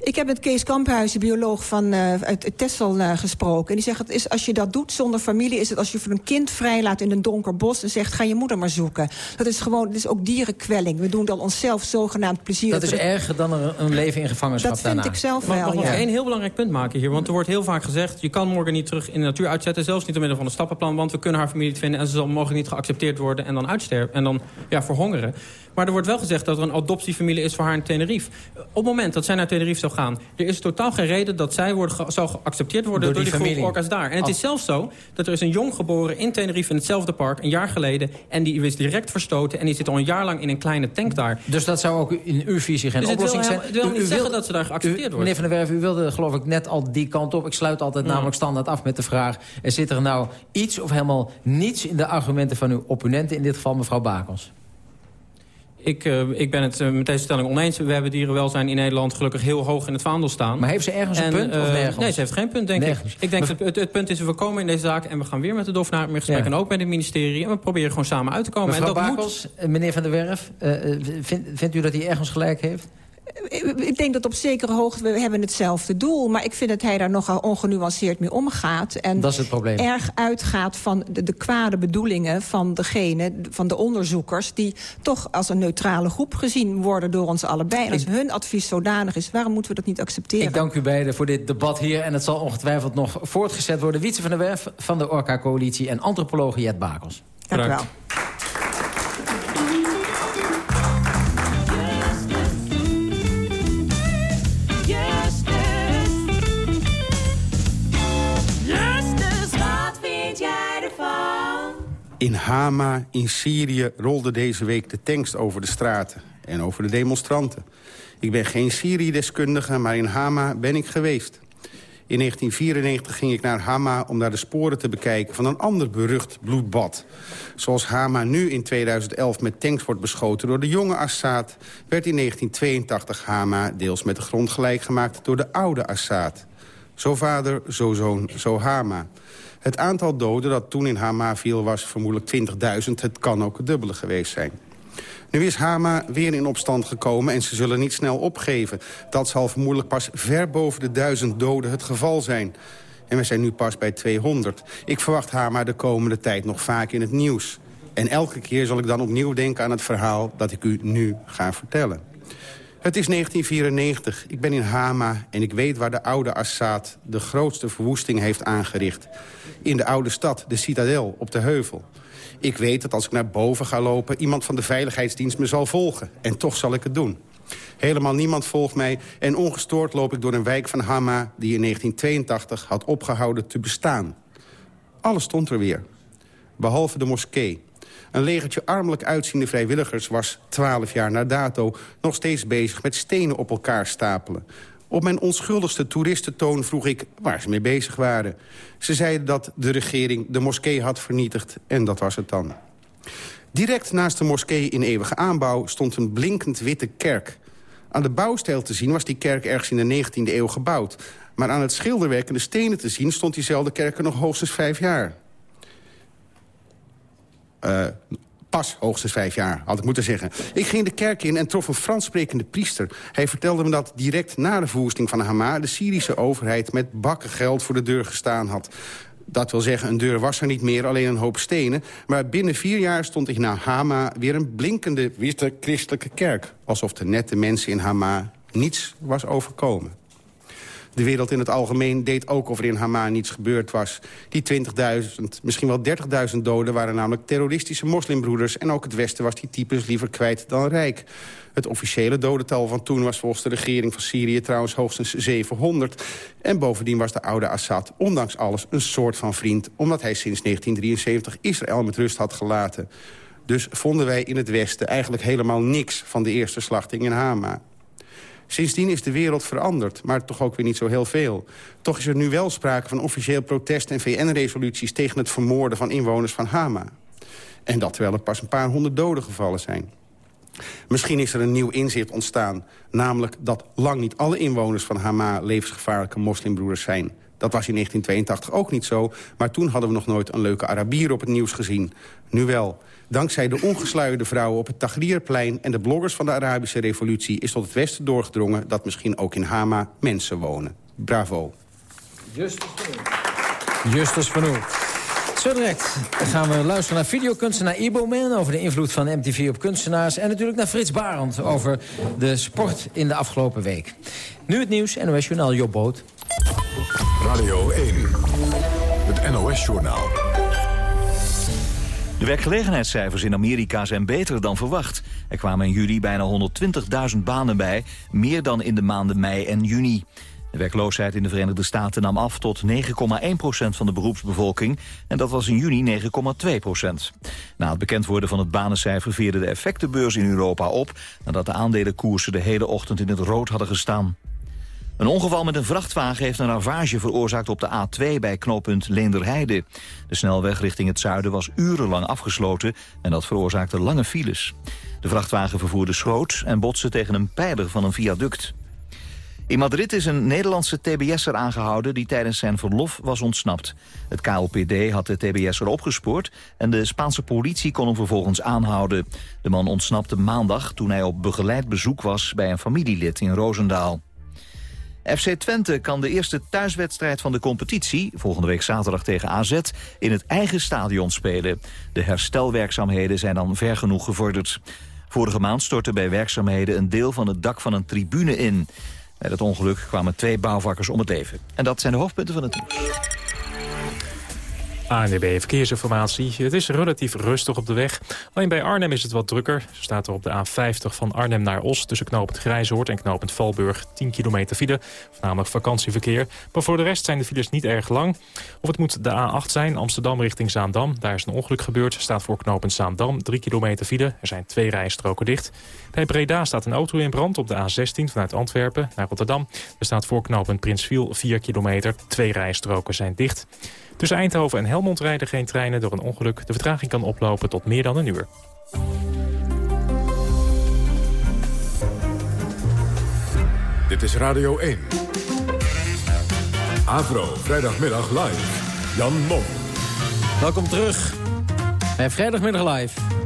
Ik heb met Kees Kamphuizen, bioloog van, eh, uit Texel, eh, gesproken. En die zegt, het is, als je dat doet zonder familie... is het als je voor een kind vrijlaat in een donker bos... en zegt, ga je moeder maar zoeken. Dat is gewoon, het is ook dierenkwelling. We doen dan onszelf zogenaamd plezier. Dat is erger dan een, een leven in gevangenschap Dat vind daarna. ik zelf wel, mag nog ja. één heel belangrijk punt maken hier. Want er wordt heel vaak gezegd... je kan morgen niet terug in de natuur uitzetten. Zelfs niet door middel van een stappenplan. Want we kunnen haar familie niet vinden. En ze zal mogelijk niet geaccepteerd worden. En dan uitsterven. En dan ja, verhongeren. Maar er wordt wel gezegd dat er een adoptiefamilie is voor haar in Tenerife. Op het moment dat zij naar Tenerife zou gaan... er is totaal geen reden dat zij wordt ge- zou geaccepteerd worden... Door door, die die, groep familie. orka's daar. En het is zelfs zo dat er is een jong geboren in Tenerife... in hetzelfde park, een jaar geleden. En die is direct verstoten. En die zit al een jaar lang in een kleine tank daar. Dus dat zou ook in uw visie geen Dus oplossing zijn? het wil niet u zeggen dat ze daar geaccepteerd u- wordt. Meneer Van der Werf, u wilde geloof ik net al die kant op. Ik sluit altijd Ja. namelijk standaard af met de vraag... zit er nou iets of helemaal niets in de argumenten van uw opponenten... in dit geval mevrouw Bakels? Ik, eh, ik ben het eh, met deze stelling oneens. We hebben dierenwelzijn in Nederland gelukkig heel hoog in het vaandel staan. Maar heeft ze ergens een En, punt of eh, nergens? Nee, ze heeft geen punt, denk Nergens. ik. Ik denk dat het, het punt is, we komen in deze zaak... en we gaan weer met de dolfinaar in gesprek... Ja. en ook met het ministerie. En we proberen gewoon samen uit te komen. Mevrouw en dat Bakels, moet... meneer Van der Werf, vindt, vindt u dat hij ergens gelijk heeft? Ik denk dat op zekere hoogte, we hebben hetzelfde doel... maar ik vind dat hij daar nogal ongenuanceerd mee omgaat. En Dat is het probleem. erg uitgaat van de, de kwade bedoelingen van degene, van de onderzoekers... die toch als een neutrale groep gezien worden door ons allebei. En als hun advies zodanig is, waarom moeten we dat niet accepteren? Ik dank u beiden voor dit debat hier. En het zal ongetwijfeld nog voortgezet worden. Wietse van der Werf van de Orca-coalitie... en antropoloog Jet Bakels. Dank u wel. In Hama in Syrië rolde deze week de tanks over de straten en over de demonstranten. Ik ben geen Syrië-deskundige, maar in Hama ben ik geweest. In 1994 ging ik naar Hama om daar de sporen te bekijken... van een ander berucht bloedbad. Zoals Hama nu in 2011 met tanks wordt beschoten door de jonge Assad... werd in 1982 Hama deels met de grond gelijk gemaakt door de oude Assad. Zo vader, zo zoon, zo Hama. Het aantal doden dat toen in Hama viel was vermoedelijk 20.000. Het kan ook het dubbele geweest zijn. Nu is Hama weer in opstand gekomen en ze zullen niet snel opgeven. Dat zal vermoedelijk pas ver boven de duizend doden het geval zijn. En we zijn nu pas bij 200. Ik verwacht Hama de komende tijd nog vaak in het nieuws. En elke keer zal ik dan opnieuw denken aan het verhaal dat ik u nu ga vertellen. Het is 1994. Ik ben in Hama en ik weet waar de oude Assad de grootste verwoesting heeft aangericht. In de oude stad, de citadel, op de heuvel. Ik weet dat als ik naar boven ga lopen... iemand van de veiligheidsdienst me zal volgen. En toch zal ik het doen. Helemaal niemand volgt mij en ongestoord loop ik door een wijk van Hama... die in 1982 had opgehouden te bestaan. Alles stond er weer. Behalve de moskee. Een legertje armelijk uitziende vrijwilligers was 12 jaar na dato... nog steeds bezig met stenen op elkaar stapelen. Op mijn onschuldigste toeristentoon vroeg ik waar ze mee bezig waren. Ze zeiden dat de regering de moskee had vernietigd en dat was het dan. Direct naast de moskee in eeuwige aanbouw stond een blinkend witte kerk. Aan de bouwstijl te zien was die kerk ergens in de 19e eeuw gebouwd. Maar aan het schilderwerk en de stenen te zien stond diezelfde kerk er nog hoogstens vijf jaar. Eh, Pas hoogstens vijf jaar, had ik moeten zeggen. Ik ging de kerk in en trof een Frans sprekende priester. Hij vertelde me dat direct na de verwoesting van Hama... de Syrische overheid met bakken geld voor de deur gestaan had. Dat wil zeggen, een deur was er niet meer, alleen een hoop stenen. Maar binnen vier jaar stond in Hama weer een blinkende witte christelijke kerk. Alsof de nette mensen in Hama niets was overkomen. De wereld in het algemeen deed ook of er in Hama niets gebeurd was. Die 20.000, misschien wel 30.000 doden waren namelijk terroristische moslimbroeders... en ook het Westen was die types liever kwijt dan rijk. Het officiële dodental van toen was volgens de regering van Syrië trouwens hoogstens 700. En bovendien was de oude Assad ondanks alles een soort van vriend... omdat hij sinds 1973 Israël met rust had gelaten. Dus vonden wij in het Westen eigenlijk helemaal niks van de eerste slachting in Hama. Sindsdien is de wereld veranderd, maar toch ook weer niet zo heel veel. Toch is er nu wel sprake van officieel protest en VN-resoluties... tegen het vermoorden van inwoners van Hama. En dat terwijl er pas een paar honderd doden gevallen zijn. Misschien is er een nieuw inzicht ontstaan. Namelijk dat lang niet alle inwoners van Hama levensgevaarlijke moslimbroeders zijn. Dat was in 1982 ook niet zo, maar toen hadden we nog nooit een leuke Arabier op het nieuws gezien. Nu wel. Dankzij de ongesluierde vrouwen op het Tahrirplein... en de bloggers van de Arabische revolutie is tot het westen doorgedrongen... dat misschien ook in Hama mensen wonen. Bravo. Justus van Justus van Oel. Zo direct gaan we luisteren naar videokunstenaar Ibo Man... over de invloed van MTV op kunstenaars. En natuurlijk naar Frits Barend over de sport in de afgelopen week. Nu het nieuws, NOS Journaal Job Boot. Radio 1, het NOS-journaal. De werkgelegenheidscijfers in Amerika zijn beter dan verwacht. Er kwamen in juli bijna 120.000 banen bij, meer dan in de maanden mei en juni. De werkloosheid in de Verenigde Staten nam af tot 9,1% van de beroepsbevolking... en dat was in juni 9,2% Na het bekend worden van het banencijfer veerde de effectenbeurs in Europa op... nadat de aandelenkoersen de hele ochtend in het rood hadden gestaan. Een ongeval met een vrachtwagen heeft een ravage veroorzaakt op de A2 bij knooppunt Leenderheide. De snelweg richting het zuiden was urenlang afgesloten en dat veroorzaakte lange files. De vrachtwagen vervoerde schroot en botste tegen een pijler van een viaduct. In Madrid is een Nederlandse TBS'er aangehouden die tijdens zijn verlof was ontsnapt. Het KLPD had de TBS'er opgespoord en de Spaanse politie kon hem vervolgens aanhouden. De man ontsnapte maandag toen hij op begeleid bezoek was bij een familielid in Roosendaal. FC Twente kan de eerste thuiswedstrijd van de competitie... volgende week zaterdag tegen AZ, in het eigen stadion spelen. De herstelwerkzaamheden zijn dan ver genoeg gevorderd. Vorige maand stortte bij werkzaamheden een deel van het dak van een tribune in. Bij dat ongeluk kwamen twee bouwvakkers om het leven. En dat zijn de hoofdpunten van het nieuws. ANDB Verkeersinformatie. Het is relatief rustig op de weg. Alleen bij Arnhem is het wat drukker. Zo staat er op de A50 van Arnhem naar Os... tussen knooppunt Grijzoord en knooppunt Valburg 10 kilometer file. Voornamelijk vakantieverkeer. Maar voor de rest zijn de files niet erg lang. Of het moet de A8 zijn, Amsterdam richting Zaandam. Daar is een ongeluk gebeurd. Staat voor knooppunt Zaandam 3 kilometer file. Er zijn twee rijstroken dicht. Bij Breda staat een auto in brand op de A16 vanuit Antwerpen naar Rotterdam. Er staat voor knooppunt Prinsviel 4 kilometer. Twee rijstroken zijn dicht. Tussen Eindhoven en Helmond rijden geen treinen door een ongeluk. De vertraging kan oplopen tot meer dan een uur. Dit is Radio 1. Avro, vrijdagmiddag live. Jan Mom. Welkom terug bij Vrijdagmiddag Live.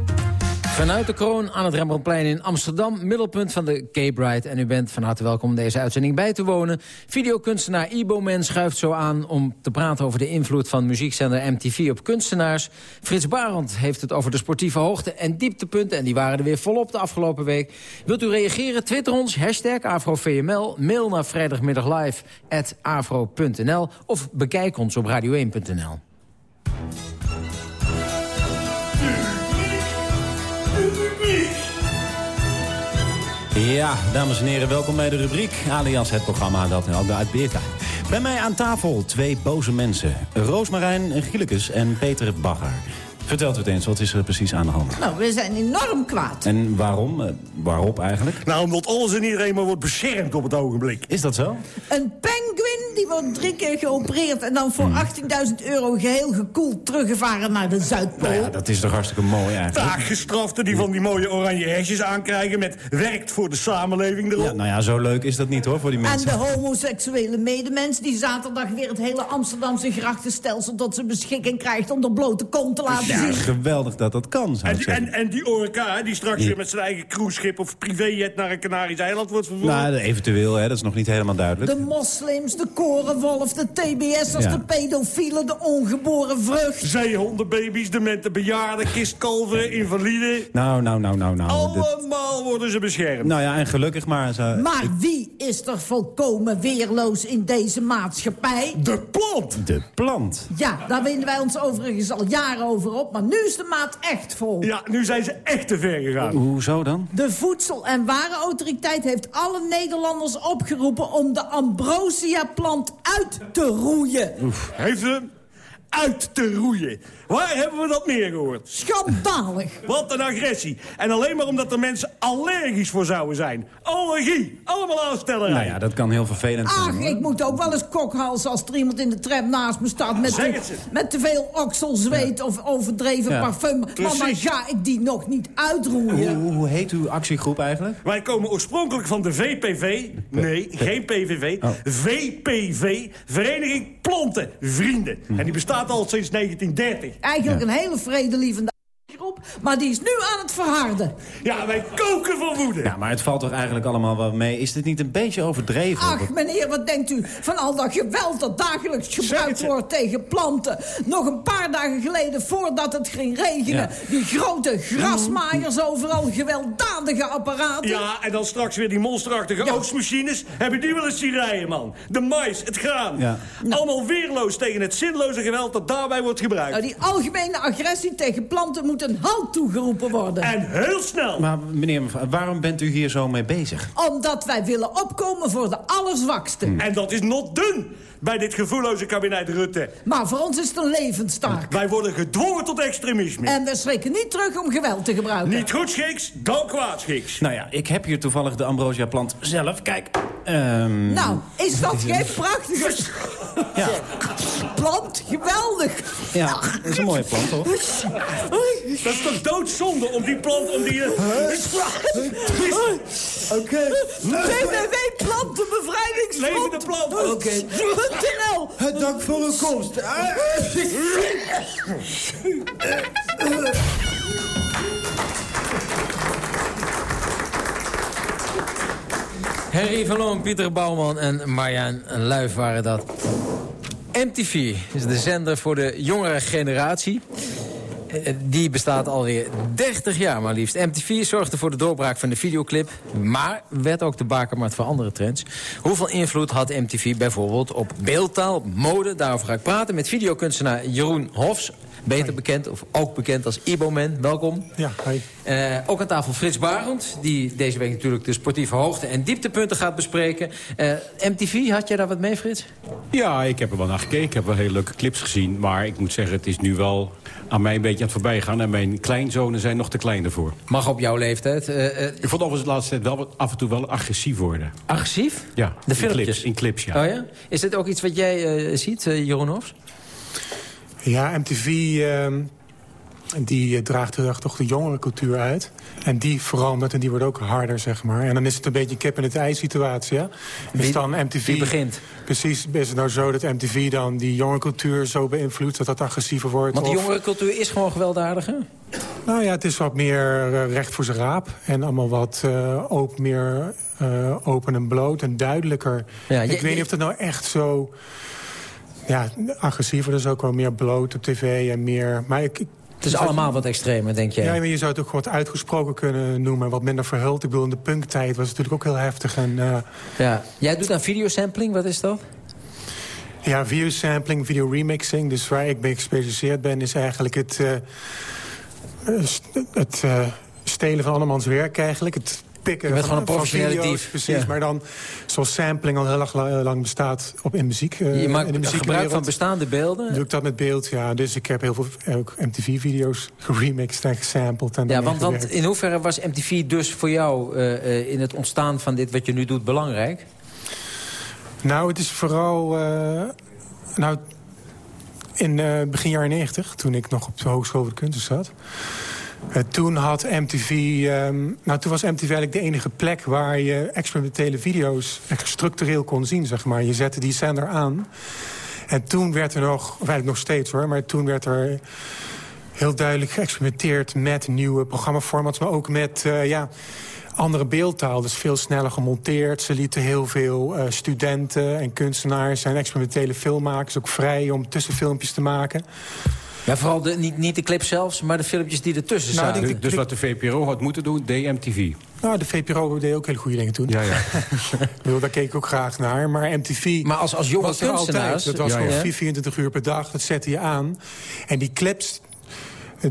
Vanuit de kroon aan het Rembrandtplein in Amsterdam, middelpunt van de Cape Ride. En u bent van harte welkom om deze uitzending bij te wonen. Videokunstenaar Ibo Men schuift zo aan om te praten over de invloed van muziekzender MTV op kunstenaars. Frits Barend heeft het over de sportieve hoogte en dieptepunten. En die waren er weer volop de afgelopen week. Wilt u reageren? Twitter ons, hashtag AfroVML. Mail naar vrijdagmiddaglive.afro.nl of bekijk ons op radio1.nl. Ja, dames en heren, welkom bij de rubriek. Alias het programma dat ook uit. Bij mij aan tafel twee boze mensen. Roosmarijn Gielekes en Peter Bagger. Vertelt u het eens, wat is er precies aan de hand? Nou, we zijn enorm kwaad. En waarom? Uh, waarop eigenlijk? Nou, omdat alles en iedereen maar wordt beschermd op het ogenblik. Is dat zo? Een penguin die wordt drie keer geopereerd... en dan voor 18.000 euro geheel gekoeld teruggevaren naar de Zuidpool. Nou ja, dat is toch hartstikke mooi eigenlijk? Taakgestraften die van die mooie oranje hesjes aankrijgen... met werkt voor de samenleving erop. Ja, nou ja, zo leuk is dat niet hoor, voor die mensen. En de homoseksuele medemens die zaterdag weer het hele Amsterdamse grachtenstelsel... tot zijn beschikking krijgt om de blote kont te laten gezien. geweldig dat dat kan, zou En, ik die- zeggen. en, en die Orca, die straks Ja. weer met zijn eigen cruiseschip of privéjet naar een Canarisch eiland wordt vervoerd. Nou, eventueel, hè, dat is nog niet helemaal duidelijk. De moslims, de korenwolf, de TBS'ers, Ja. de pedofielen, de ongeboren vrucht. Zeehondenbaby's, demente bejaarden, kistkalveren, invaliden. Nou, nou, nou, nou, nou. dit- Allemaal worden ze beschermd. Nou ja, en gelukkig maar. Zo, Maar wie is er volkomen weerloos in deze maatschappij? De plant! De plant. Ja, daar winden wij ons overigens al jaren over op. Maar nu is de maat echt vol. Ja, nu zijn ze echt te ver gegaan. Hoezo dan? De Voedsel- en Warenautoriteit heeft alle Nederlanders opgeroepen... om de ambrosia-plant uit te roeien. Heeft ze hem uit te roeien. Waar hebben we dat meer gehoord? Schandalig. Wat een agressie. En alleen maar omdat er mensen allergisch voor zouden zijn. Allergie. Allemaal aanstellen. Nou ja, dat kan heel vervelend zijn. Ach, hoor. ik moet ook wel eens kokhalzen als er iemand in de tram naast me staat... met, Zeg te, met te veel okselzweet of overdreven Ja. parfum. Maar, maar Precies. ga ik die nog niet Hoe, uitroeien? hoe, hoe heet uw actiegroep eigenlijk? Wij komen oorspronkelijk van de VPV. Nee, geen PVV. Oh. VPV. Vereniging Planten Vrienden. Hm. En die bestaat al sinds 1930. Eigenlijk een hele vredelievende maar die is nu aan het verharden. Ja, wij koken van woede. Ja, maar het valt toch eigenlijk allemaal wel mee. Is dit niet een beetje overdreven? Ach, meneer, wat denkt u van al dat geweld dat dagelijks gebruikt wordt tegen planten? Nog een paar dagen geleden, voordat het ging regenen... Ja. die grote grasmaaiers overal, gewelddadige apparaten. Ja, en dan straks weer die monsterachtige oogstmachines. Heb je die wel eens zien rijden, man? De mais, het graan. Ja. Allemaal weerloos tegen het zinloze geweld dat daarbij wordt gebruikt. Nou, die algemene agressie tegen planten moet een halt toegeroepen worden. En heel snel. Maar meneer, mevrouw, waarom bent u hier zo mee bezig? Omdat wij willen opkomen voor de allerzwakste. En dat is not dun bij dit gevoelloze kabinet Rutte. Maar voor ons is het een levenstaak. Wij worden gedwongen tot extremisme. En we schrikken niet terug om geweld te gebruiken. Niet goed schiks, dan kwaad schiks. Nou ja, ik heb hier toevallig de ambrosia plant zelf. Kijk. ehm, Nou, is dat geen prachtige Ja. plant? Geweldig. Ja, dat is een mooie plant, toch? Dat is toch doodzonde om die plant, om die... eh, Oké. www.plantenbevrijdingsfront. Levende plant. Oké. .nl. Het dank voor uw komst. Henry van Loon, Pieter Bouwman en Marjaan Luif waren dat. MTV is de zender voor de jongere generatie. Eh, Die bestaat alweer 30 jaar maar liefst. MTV zorgde voor de doorbraak van de videoclip... maar werd ook de bakermat voor andere trends. Hoeveel invloed had MTV bijvoorbeeld op beeldtaal, mode? Daarover ga ik praten met videokunstenaar Jeroen Hofs. Beter bekend, of ook bekend als Iboman. Welkom. Ja, hi. Eh, ook aan tafel Frits Barend, die deze week natuurlijk de sportieve hoogte en dieptepunten gaat bespreken. Eh, MTV, had jij daar wat mee, Frits? Ja, ik heb er wel naar gekeken. Ik heb wel hele leuke clips gezien. Maar ik moet zeggen, het is nu wel aan mij een beetje aan het voorbijgaan. En mijn kleinzonen zijn nog te klein ervoor. Mag op jouw leeftijd. Eh, eh, Ik vond overigens de laatste tijd wel af en toe wel agressief worden. agressief? Ja, De in filmpjes? clips, in clips, ja. Oh ja? Is dit ook iets wat jij ziet, Jeroen Hofs? Ja, MTV ehm, die eh, draagt heel erg toch de jongere cultuur uit. En die verandert en die wordt ook harder, zeg maar. En dan is het een beetje kip in het ei situatie. Wie- Is dan MTV... wie begint? Precies, is het nou zo dat MTV dan die jongere cultuur zo beïnvloedt... dat dat agressiever wordt? Want of- jongere cultuur is gewoon gewelddadig, hè? Nou ja, het is wat meer eh, recht voor zijn raap. En allemaal wat open, meer open en bloot en duidelijker. Ja, ik weet niet of het nou echt zo... Ja, agressiever, dus ook wel meer bloot op tv en meer... Maar ik, ik- Het is allemaal wat extremer, denk jij? Ja, maar je zou het ook wat uitgesproken kunnen noemen. Wat minder verhuld. Ik bedoel, in de punktijd was het natuurlijk ook heel heftig. En, eh, Ja. Jij doet aan videosampling, wat is dat? ja, videosampling, video remixing. Dus waar ik mee gespecialiseerd ben, is eigenlijk het, eh, eh, het stelen van andermans werk eigenlijk. Het pikken Je bent van, gewoon een professionele dief. Precies, Ja. maar dan zoals sampling al heel erg lang bestaat op, in muziek. eh, Je in maakt de gebruik van bestaande beelden. Doe ik dat met beeld, ja. Dus ik heb heel veel ook MTV-video's geremixed en gesampled. En Ja, want, in hoeverre was MTV dus voor jou eh, eh, in het ontstaan van dit wat je nu doet belangrijk? Nou, het is vooral... eh, nou, in begin jaren 90, toen ik nog op de Hogeschool voor de Kunsten zat... eh, toen had MTV... ehm, nou, toen was MTV eigenlijk de enige plek waar je experimentele video's echt structureel kon zien, zeg maar. Je zette die zender aan. En toen werd er nog, of eigenlijk nog steeds hoor, maar toen werd er heel duidelijk geëxperimenteerd met nieuwe programmaformats... maar ook met uh, ja, andere beeldtaal, dus veel sneller gemonteerd. Ze lieten heel veel uh, studenten en kunstenaars en experimentele filmmakers... ook vrij om tussenfilmpjes te maken. Ja, vooral de, niet, niet de clip zelfs, maar de filmpjes die ertussen nou, zaten. Dus, dus wat de VPRO had moeten doen, DMTV. Nou, de VPRO deed ook hele goede dingen toen. Ja, ja. bedoel, daar keek ik ook graag naar. Maar MTV maar als, als jonge was er altijd. Dat was ja, gewoon ja. 24 uur per dag. Dat zette je aan. En die clips...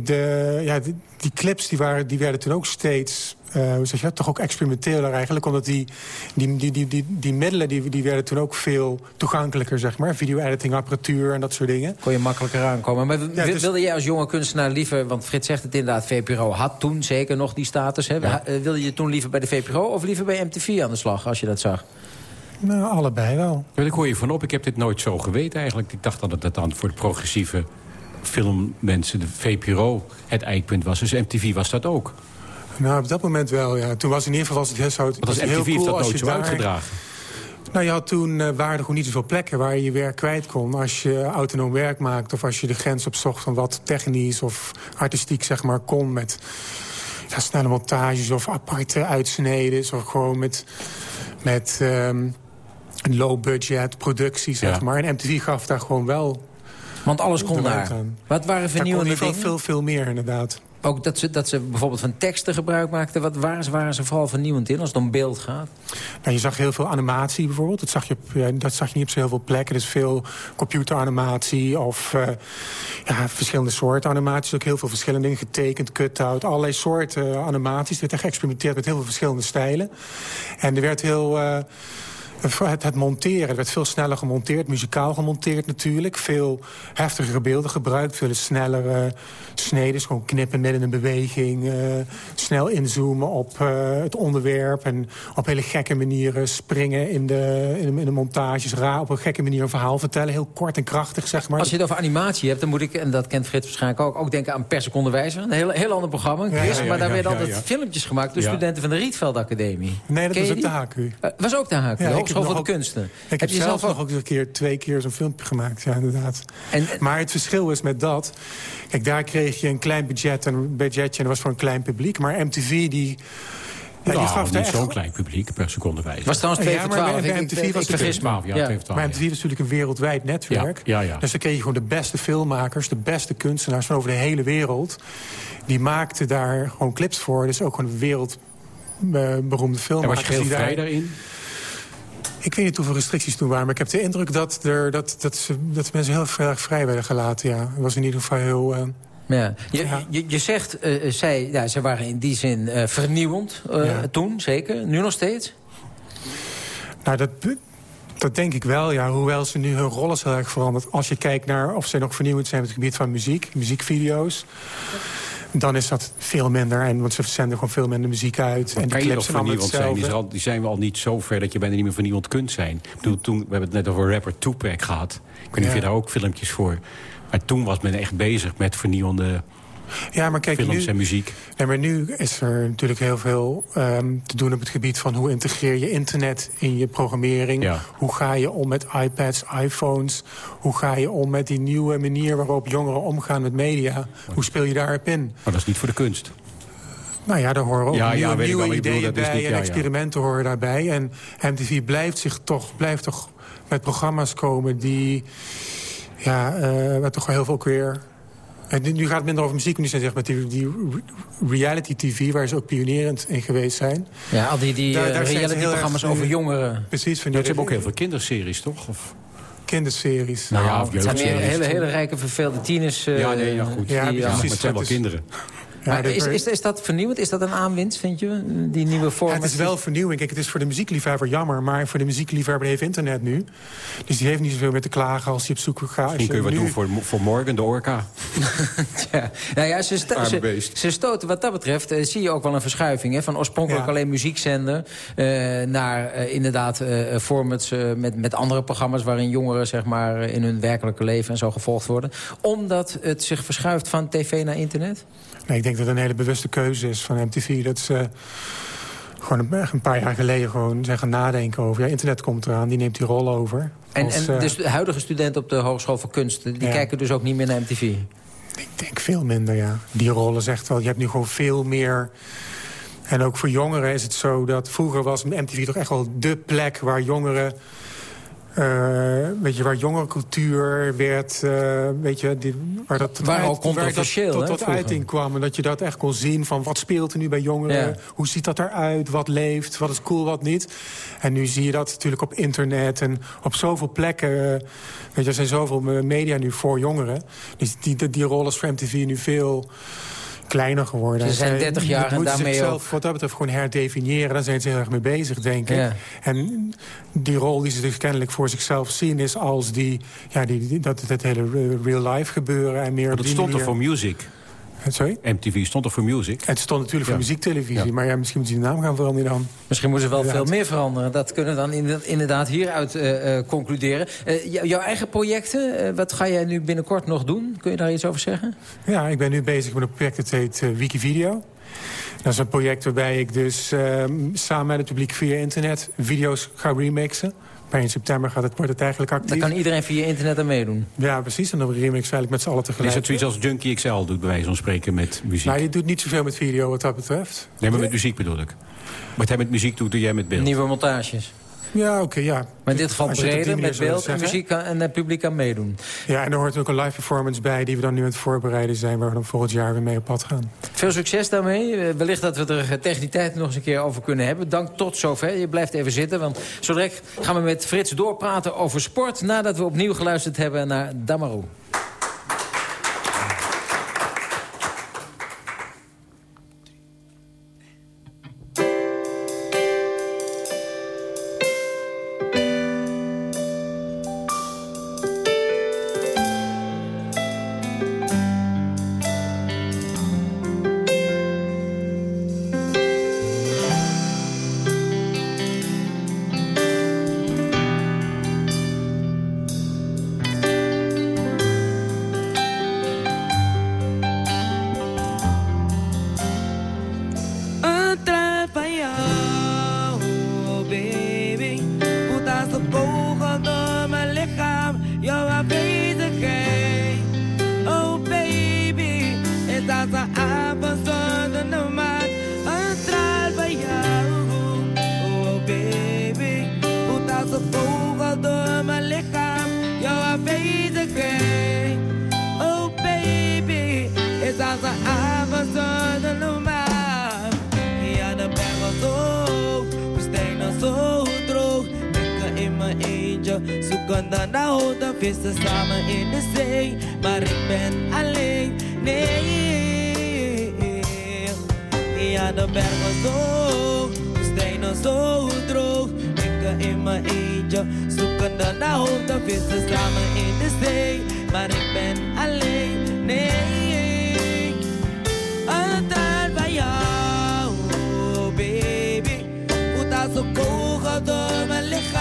De, ja, die, die clips die waren, die werden toen ook steeds... Uh, hoe zeg je dat? Toch ook experimenteler eigenlijk. Omdat die, die, die, die, die, die middelen die, die werden toen ook veel toegankelijker, zeg maar. Video-editing, apparatuur en dat soort dingen. Kon je makkelijker aankomen. Maar Ja, dus- wilde jij als jonge kunstenaar liever... want Frits zegt het inderdaad, VPRO had toen zeker nog die status. Hè? Ja. Uh, wilde je toen liever bij de VPRO of liever bij MTV aan de slag, als je dat zag? Nou, allebei wel. Ja, ik hoor je van op. Ik heb dit nooit zo geweten eigenlijk. Ik dacht dat het dan voor de progressieve filmmensen, de VPRO, het eikpunt was. Dus MTV was dat ook. Nou, op dat moment wel, ja. Toen was in ieder geval was het was MTV heel cool dat als nooit je zo daar- uitgedragen. Nou, je had toen uh, waren er gewoon niet zoveel plekken waar je je werk kwijt kon. Als je autonoom werk maakte of als je de grens opzocht van wat technisch of artistiek zeg maar kon met ja, snelle montages of aparte uitsneden of gewoon met, met um, een low budget productie zeg Ja. maar. En MTV gaf daar gewoon wel. Want alles kon daar. aan. Wat waren Daar kon vernieuwende dingen? veel, veel meer inderdaad. Ook dat ze, dat ze bijvoorbeeld van teksten gebruik maakten. Wat ze, waren ze vooral vernieuwend in als het om beeld gaat? Nou, je zag heel veel animatie bijvoorbeeld. Dat zag je, op, dat zag je niet op zo heel veel plekken. Dus veel computeranimatie of eh, ja, verschillende soorten animaties. Ook heel veel verschillende dingen. Getekend, cut-out, allerlei soorten animaties. Er werd echt geëxperimenteerd met heel veel verschillende stijlen. En er werd heel... eh, het, het monteren, er werd veel sneller gemonteerd, muzikaal gemonteerd natuurlijk. Veel heftigere beelden gebruikt, veel snellere sneden. Gewoon knippen midden in een beweging. eh, snel inzoomen op eh, het onderwerp. En op hele gekke manieren springen in de, in de, in de montages. Raar op een gekke manier een verhaal vertellen. Heel kort en krachtig, zeg maar. Als je het over animatie hebt, dan moet ik, en dat kent Frits waarschijnlijk ook... ook denken aan Per Seconde Wijzer. Een heel, heel ander programma, Chris. ja, ja, maar daar werden altijd filmpjes gemaakt... door studenten van de Rietveld Academie. Nee, dat Ken was ook de? HQ. Eh, was ook de HQ, Ook- Kunsten. Ik heb, je zelf zelf nog ook een keer, twee keer zo'n filmpje gemaakt, ja, inderdaad. maar het verschil is met dat... Kijk, daar kreeg je een klein budget en een budgetje... en dat was voor een klein publiek. Maar MTV, die... Ja, die Nou, gaf niet echt zo'n klein publiek per seconde wijze. Was trouwens 2 Ja, voor maar 12. bij- bij Ik- MTV ik- was ik het vergis me. Ja, ja, 2 voor 12, Maar ja. MTV was natuurlijk een wereldwijd netwerk. Ja, ja, ja. Dus dan kreeg je gewoon de beste filmmakers, de beste kunstenaars van over de hele wereld. Die maakten daar gewoon clips voor. Dus ook gewoon wereldberoemde En filmmakers. was je heel die vrij daar... daarin? Ik weet niet hoeveel restricties toen waren, maar ik heb de indruk dat, er, dat, dat, ze, dat mensen heel erg vrij werden gelaten. Ja. Het was in ieder geval heel... eh, Ja. Je, je, je zegt, eh, zij, ja, zij waren in die zin eh, vernieuwend Ja. toen, zeker. Nu nog steeds? Nou, dat, dat denk ik wel, ja. Hoewel ze nu hun rol is heel erg veranderd. Als je kijkt naar of ze nog vernieuwend zijn op het gebied van muziek, muziekvideo's... dan is dat veel minder. En, want ze zenden gewoon veel minder muziek uit. Maar en kan die je nog zijn allemaal vernieuwend zijn? Die, al, die zijn we al niet zo ver dat je bijna niet meer vernieuwend kunt zijn. Ik bedoel, toen, we hebben het net over rapper Tupac gehad. Ik weet niet of je daar ook filmpjes voor... Maar toen was men echt bezig met vernieuwende Ja, maar kijk, films nu, en muziek. Maar nu is er natuurlijk heel veel ehm, te doen op het gebied van... hoe integreer je internet in je programmering? Ja. Hoe ga je om met iPads, iPhones? Hoe ga je om met die nieuwe manier waarop jongeren omgaan met media? Hoe speel je daarop in? Maar dat is niet voor de kunst. Nou ja, daar horen ook Ja, ja, nieuwe, wel, bedoel, ideeën bij niet- en ja, experimenten horen daarbij. En MTV blijft, zich toch, blijft toch met programma's komen die... Ja, eh waar toch wel heel veel ook weer... En nu- gaat het minder over muziek, nu zijn zeg maar die, die reality tv... waar ze ook pionierend in geweest zijn. Ja, al die, die Daar- eh, daar erg nu- over jongeren. Precies, van Ja, die ze hebben ook heel veel kinderseries, toch? Of, kinderseries. Nou ja, of het zijn meer hele, hele rijke, verveelde tieners. eh, ja, nee, ja, goed. Ja, die, precies. maar het zijn wel kinderen. Maar is, is, is dat vernieuwend? Is dat een aanwinst, vind je? Die nieuwe vorm? Ja, het is wel vernieuwing. Kijk, het is voor de muziekliefhebber jammer... maar voor de muziekliefhebber heeft internet nu. Dus die heeft niet zoveel meer te klagen als hij op zoek gaat. Misschien kun je wat nu... doen voor, voor morgen, de orka. Ja, nou ja, ze, sto- ze, stoten wat dat betreft, eh, zie je ook wel een verschuiving. Hè, van oorspronkelijk Ja. alleen muziekzender eh, naar eh, inderdaad eh, formats eh, met, met andere programma's... waarin jongeren zeg maar, in hun werkelijke leven en zo gevolgd worden. Omdat het zich verschuift van tv naar internet? Nee, ik denk dat het een hele bewuste keuze is van MTV. Dat ze gewoon een, een paar jaar geleden gewoon zijn gaan nadenken over... ja, internet komt eraan, die neemt die rol over. En, Als, en eh, dus de huidige studenten op de Hogeschool voor Kunsten... die Ja. kijken dus ook niet meer naar MTV? Ik denk veel minder, ja. Die rollen zegt wel, je hebt nu gewoon veel meer... En ook voor jongeren is het zo dat vroeger was MTV toch echt wel de plek waar jongeren uh, weet je, waar jongerencultuur werd, uh, weet je, die, waar dat tot, Waar uit, ook controversieel, waar dat tot, tot uiting kwam. En dat je dat echt kon zien van wat speelt er nu bij jongeren, Ja. hoe ziet dat eruit, wat leeft, wat is cool, wat niet. En nu zie je dat natuurlijk op internet en op zoveel plekken. eh, weet je, er zijn zoveel media nu voor jongeren. Dus die, die, die rol is voor MTV nu veel kleiner geworden. Ze zijn 30 jaar en moeten daarmee zichzelf ook- wat dat betreft gewoon herdefiniëren. Daar zijn ze heel erg mee bezig, denk ik. Ja. En die rol die ze dus kennelijk voor zichzelf zien... is als die, ja, die, die- dat het hele real-life gebeuren en meer die stond er voor music. Sorry? MTV stond er voor music. Het stond natuurlijk voor Ja. muziektelevisie. Ja. Maar ja, misschien moet je de naam gaan veranderen dan. Misschien moeten ze wel veel meer veranderen. Dat kunnen we dan inderdaad- hieruit eh, eh, concluderen. Eh, jou- jouw eigen projecten, eh, wat ga jij nu binnenkort nog doen? Kun je daar iets over zeggen? Ja, ik ben nu bezig met een project dat heet eh, Wikivideo. Dat is een project waarbij ik dus ehm, samen met het publiek via internet... video's ga remixen. Per 1 september gaat het, wordt het eigenlijk actief. Dan kan iedereen via internet aan meedoen. Ja, precies. En dan remix eigenlijk met z'n allen Is tegelijk. het zoiets als Junkie XL doet, bij wijze van spreken, met muziek? Maar je doet niet zoveel met video wat dat betreft. Nee, maar met muziek bedoel ik. Wat hij met muziek doet, doe jij met beeld. Nieuwe montages. Ja, oké, ja. Maar in dit geval breder, met beeld en muziek kan- en het publiek kan meedoen. Ja, en er hoort ook een live performance bij... die we dan nu aan het voorbereiden zijn... waar we dan volgend jaar weer mee op pad gaan. Veel succes daarmee. Eh, Wellicht dat we er eh, tegen die tijd nog eens een keer over kunnen hebben. Dank tot zover. Je blijft even zitten, want zo direct gaan we met Frits doorpraten over sport... nadat we opnieuw geluisterd hebben naar Damarou. Zoeken dan naar houten vissen samen in de zee. Maar ik ben alleen, nee. Ja, de bergen zo, woestijnen zo droog. Denken in mijn eentje, zoeken dan naar houten vissen samen in de zee. Maar ik ben alleen, nee. Traan van jou, baby. Voelt als een kogel door mijn lichaam,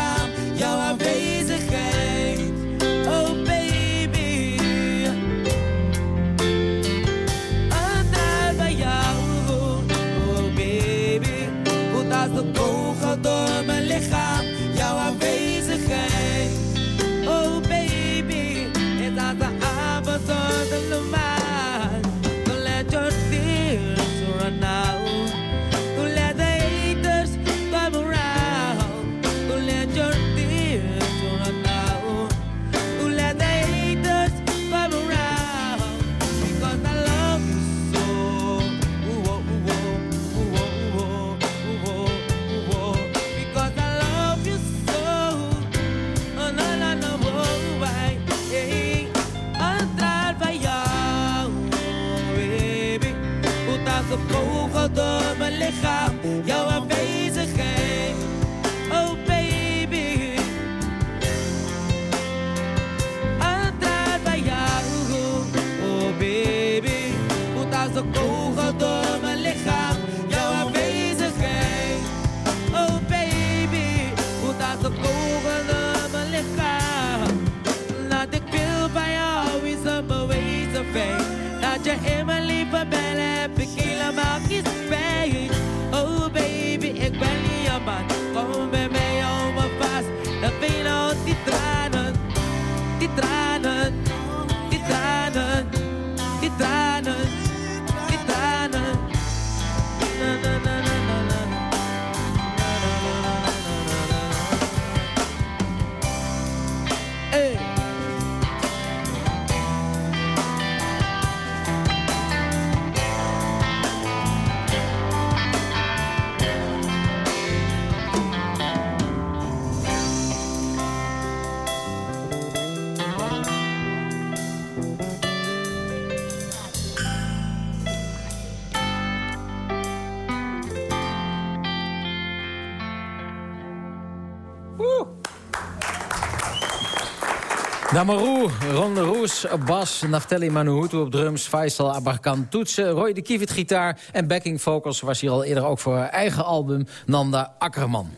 Op bas, Naftali Manuhutu op drums... Faisal Abarkan toetsen, Roy de Kievit gitaar... en backing vocals was hier al eerder ook voor haar eigen album Nanda Akkerman.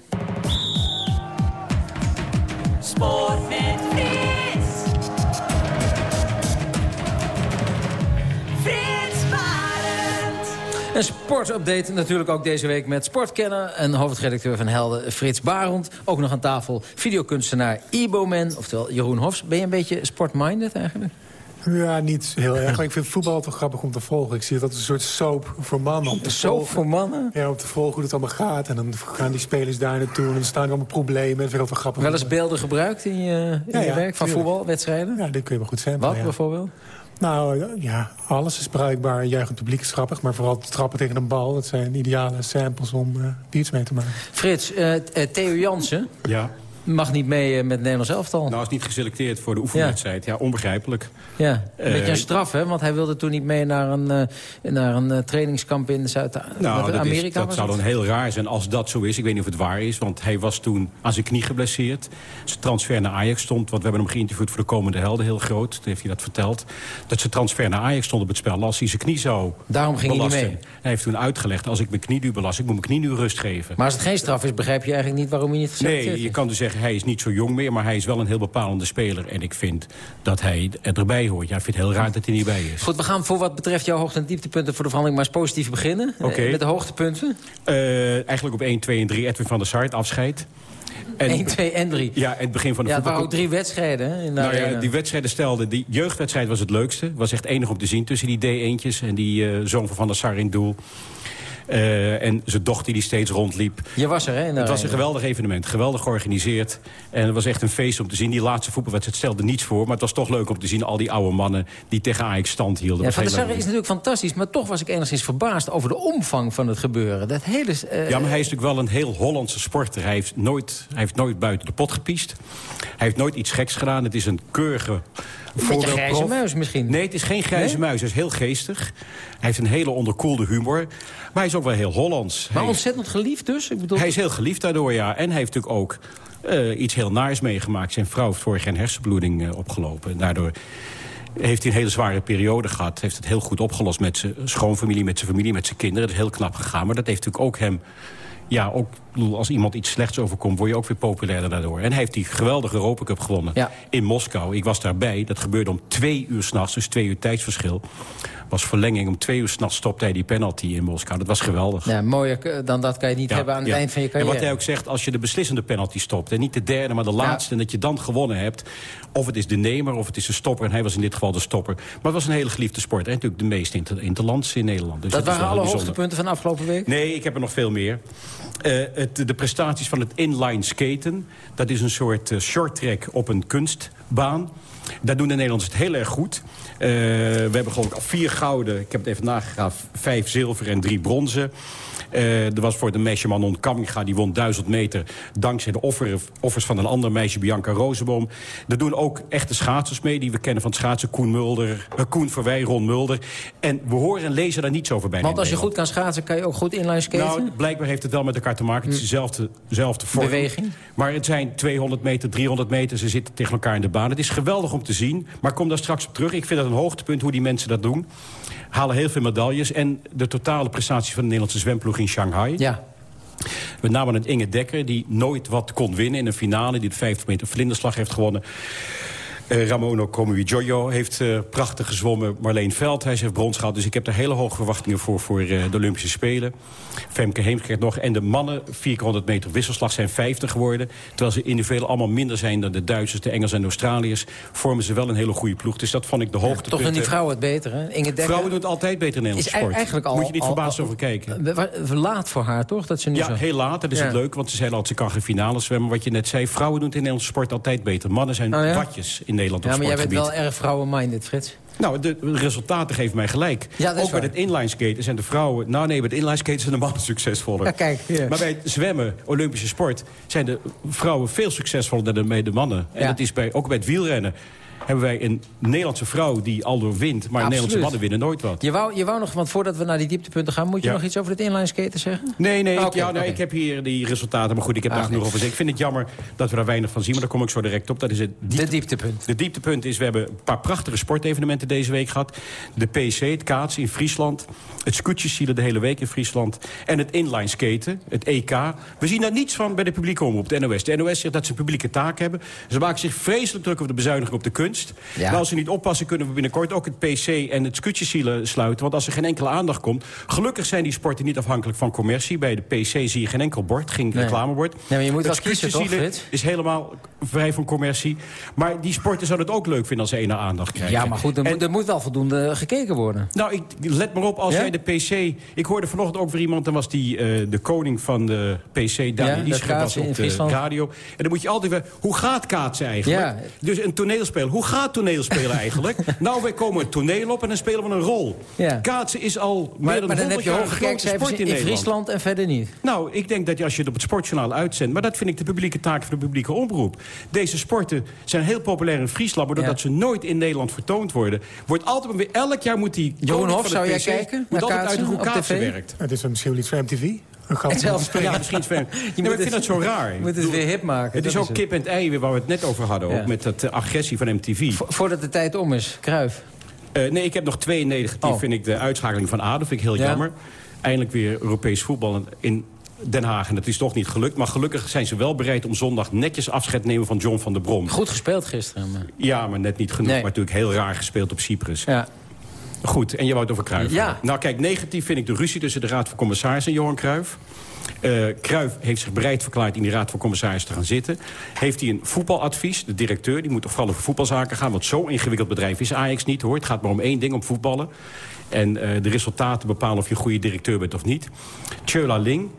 Een sportupdate natuurlijk ook deze week met sportkenner... en hoofdredacteur van Helden Frits Barend. Ook nog aan tafel videokunstenaar Iboman, oftewel Jeroen Hofs. Ben je een beetje sportminded eigenlijk? Ja, niet heel erg. Maar ik vind voetbal toch grappig om te volgen. Ik zie dat als een soort soap voor mannen. Om te Soap volgen. voor mannen? Ja, om te volgen hoe het allemaal gaat. En dan gaan die spelers daar naartoe. En dan staan er allemaal problemen. Dat vind ik wel grappig. Wel eens beelden gebruikt in je, in Ja, je ja, werk van tuurlijk. voetbalwedstrijden? Ja, dit kun je wel goed zijn. Wat ja. bijvoorbeeld? Nou ja, alles is bruikbaar. Juichend publiek is grappig. Maar vooral het trappen tegen een bal. Dat zijn ideale samples om beats mee te maken. Frits, eh, eh, Theo Jansen Ja. Mag niet mee eh, met Nederlands elftal. Nou, is niet geselecteerd voor de oefenwedstrijd. Ja, onbegrijpelijk. Ja, een Eh, beetje een straf, hè? Want hij wilde toen niet mee naar een, eh, naar een trainingskamp in Nou, Zuid-Amerika. dat, is, dat zou dan heel raar zijn als dat zo is. Ik weet niet of het waar is, want hij was toen aan zijn knie geblesseerd. Zijn transfer naar Ajax stond, want we hebben hem geïnterviewd voor de komende helden, heel groot. Toen heeft hij dat verteld. Dat zijn transfer naar Ajax stond op het spel als hij zijn knie zou Daarom ging hij niet mee. Hij heeft toen uitgelegd, als ik mijn knie nu belast, ik moet mijn knie nu rust geven. Maar als het geen straf is, begrijp je eigenlijk niet waarom hij niet geselecteerd Nee, je is. kan dus zeggen, hij is niet zo jong meer... maar hij is wel een heel bepalende speler. En ik vind dat hij er erbij hoort. Ja, ik vind het heel raar dat hij niet bij is. Goed, we gaan voor wat betreft jouw hoogte- en dieptepunten voor de verhandeling maar eens positief beginnen. Eh, Oké. met de hoogtepunten. Eh, eigenlijk op 1, 2 en 3 Edwin van der Sart, afscheid. En, 1, 2 en 3. Ja, het begin van de Ja, het waren voetbal- ook drie wedstrijden. Hè, in de Nou ja, arena. die wedstrijden stelden... Die jeugdwedstrijd was het leukste. Was echt enig om te zien tussen die D-eentjes... en die eh, zoon van Van der Sar in doel. Eh, en zijn dochter die steeds rondliep. Je was er, hè? de Het was een geweldig evenement, geweldig georganiseerd. En het was echt een feest om te zien. Die laatste voetbalwedstrijd stelde niets voor... maar het was toch leuk om te zien al die oude mannen... die tegen Ajax stand hielden. Ja, van heel Sarre is natuurlijk fantastisch, maar toch was ik enigszins verbaasd over de omvang van het gebeuren. Dat hele... eh, Ja, maar hij is natuurlijk wel een heel Hollandse sporter. Hij heeft nooit, hij heeft nooit buiten de pot gepiest. Hij heeft nooit iets geks gedaan. Het is een keurige Een beetje grijze muis misschien. Nee, het is geen grijze Nee? muis. Hij is heel geestig. Hij heeft een hele onderkoelde humor. Maar hij is ook wel heel Hollands. Maar hij, ontzettend geliefd dus? Ik bedoel... hij is heel geliefd daardoor, ja. En hij heeft natuurlijk ook eh, iets heel naars meegemaakt. Zijn vrouw heeft vorig jaar een hersenbloeding eh, opgelopen. En daardoor heeft hij een hele zware periode gehad. Heeft het heel goed opgelost met zijn schoonfamilie, met zijn familie, met zijn kinderen. Dat is heel knap gegaan. Maar dat heeft natuurlijk ook hem... Ja, ook bedoel, als iemand iets slechts overkomt, word je ook weer populairder daardoor. En hij heeft die geweldige Europa Cup gewonnen in Moskou. Ik was daarbij. Dat gebeurde om twee uur s'nachts, dus twee uur tijdsverschil. Was verlenging. Om twee uur s'nachts stopte hij die penalty in Moskou. Dat was geweldig. Ja, mooier dan dat kan je niet Ja, hebben aan het ja. eind van je En carrière. wat hij ook zegt, als je de beslissende penalty stopt... en niet de derde, maar de laatste, en dat je dan gewonnen hebt... of het is de nemer, of het is de stopper... en hij was in dit geval de stopper. Maar het was een hele geliefde sport. En natuurlijk de meeste inter interlands in Nederland. Dus dat is waren alle hoogtepunten van de afgelopen week? Nee, ik heb er nog veel meer. Eh, de prestaties van het inline skaten. Dat is een soort eh, short track op een kunstbaan. Daar doen de Nederlanders het heel erg goed. Eh, we hebben geloof ik al vier gouden, ik heb het even nagegaan... vijf zilver en drie bronzen. Eh, er was voor de meisje Manon Kamminga, die won 1000 meter... dankzij de offer, offers van een ander meisje, Bianca Rozenboom. Er doen ook echte schaatsers mee, die we kennen van het schaatsen. Koen, Mulder, eh, Koen Verwij, Ron Mulder. En we horen en lezen daar niets over bij Want als je goed kan schaatsen, kan je ook goed inline skaten? Nou, blijkbaar heeft het wel met elkaar te maken. Het is dezelfde, dezelfde vorm. Beweging. Maar het zijn 200 meter, 300 meter. Ze zitten tegen elkaar in de baan. Het is geweldig om te zien. Maar kom daar straks op terug. Ik vind dat een hoogtepunt hoe die mensen dat doen. Halen heel veel medailles. En de totale prestatie van de Nederlandse zwemploeg in Shanghai. Ja. Met name het Inge Dekker, die nooit wat kon winnen in een finale. Die de 50 meter vlinderslag heeft gewonnen. Eh Ramono Jojo heeft eh, prachtig gezwommen. Marleen Veldhuis heeft brons gehad. Dus ik heb daar hele hoge verwachtingen voor voor eh, de Olympische Spelen. Femke Heemskerk nog. En de mannen 400 meter wisselslag zijn 50 geworden. Terwijl ze individueel allemaal minder zijn dan de Duitsers, de Engels en de Australiërs. Vormen ze wel een hele goede ploeg. Dus dat vond ik de Toch hoogtepunten. doen die vrouwen het beter, hè? Inge Dekker Vrouwen doen het altijd beter in Nederlandse is sport. eigenlijk al... Moet je niet verbaasd over kijken. Laat voor haar, toch? Dat ze nu Ja, zo... heel laat. Dat is Ja. het leuk, want ze zei al, ze kan geen finale zwemmen. Wat je net zei, vrouwen doen het in Nederlandse sport altijd beter. Mannen zijn Oh ja? watjes in Nederland op Ja, maar jij bent wel erg vrouwen-minded, Frits. Nou, de resultaten geven mij gelijk. Ja, Ook bij het inline skaten zijn de vrouwen... Nou nee, bij het inline skaten zijn de mannen succesvoller. Ja, kijk. Maar bij het zwemmen, Olympische sport... zijn de vrouwen veel succesvoller dan de, de mannen. En dat is bij, ook bij het wielrennen. Hebben wij een Nederlandse vrouw die al door wint... maar Nederlandse mannen winnen nooit wat. Je wou, je wou nog, want voordat we naar die dieptepunten gaan... moet je Ja. nog iets over het inline skaten zeggen? Nee, nee, ik, ja, nee ik heb hier die resultaten. Maar goed, ik heb Ah, daar genoeg over gezegd. Ik vind het jammer dat we daar weinig van zien, maar daar kom ik zo direct op. Dat is het De dieptepunt. De dieptepunt is, we hebben een paar prachtige sportevenementen deze week gehad. De PC, het kaatsen in Friesland. Het scootjesielen de hele week in Friesland. En het inline skaten, het EK. We zien daar niets van bij de publieke omroep, de NOS. De NOS zegt dat ze een publieke taak hebben. Ze maken zich vreselijk druk over de bezuiniging op de kunst. Ja. Maar als ze niet oppassen, kunnen we binnenkort ook het PC en het scootjesielen sluiten. Want als er geen enkele aandacht komt... Gelukkig zijn die sporten niet afhankelijk van commercie. Bij de PC zie je geen enkel bord, geen Nee. reclamebord. Nee, maar je moet het kiezen, toch, is helemaal vrij van commercie. Maar die sporten zouden het ook leuk vinden als ze ene aandacht krijgen. Ja, maar goed, er, moet, er moet wel voldoende gekeken worden. Nou, ik, let maar op, als Ja? jij de PC... Ik hoorde vanochtend ook weer iemand, dan was die eh, de koning van de PC... Ja, Daniel Lieschep was op de radio. En dan moet je altijd weer... Hoe gaat kaatsen eigenlijk? Ja. Dus een toneelspel. Hoe gaat toneelspelen eigenlijk? nou, wij komen een toneel op en dan spelen we een rol. Ja. Kaatsen is al meer dan maar dan heb 100 je jaar hoge kijkcijfers sport in, in. Friesland en verder niet. Nou, ik denk dat je als je het op het sportjournaal uitzendt... maar dat vind ik de publieke taak van de publieke omroep. Deze sporten zijn heel populair in Friesland... maar doordat ze nooit in Nederland vertoond worden... wordt altijd weer elk jaar moet die Jeroen koning Hof, de zou jij kijken moet kaatsen uit hoe op kaatsen tv? werkt. Het is misschien wel iets voor MTV. Ja, misschien is het ver- Nee, maar ik vind dat zo raar. Je moet het weer hip maken. Het is ook kip en het ei waar we het net over hadden. Ja. Ook met dat eh, agressie van MTV. Voordat de tijd om is, Kruif. Eh, nee, ik heb nog twee negatief. Oh. Vind ik de uitschakeling van ADO vind ik heel Ja. jammer. Eindelijk weer Europees voetbal in Den Haag. En dat is toch niet gelukt. Maar gelukkig zijn ze wel bereid om zondag netjes afscheid te nemen van John van der Brom. Goed gespeeld gisteren. Maar... Ja, maar net niet genoeg. Nee. Maar natuurlijk heel raar gespeeld op Cyprus. Ja. Goed, en je wou het over Cruijff. Ja. Nou kijk, negatief vind ik de ruzie tussen de Raad van Commissarissen en Johan Cruijff. Cruijff heeft zich bereid verklaard in die Raad van Commissarissen te gaan zitten. Heeft hij een voetbaladvies, de directeur, die moet toch vooral over voetbalzaken gaan... want zo'n ingewikkeld bedrijf is Ajax niet, hoor. Het gaat maar om één ding, om voetballen. En eh, de resultaten bepalen of je een goede directeur bent of niet. Tjöla Ling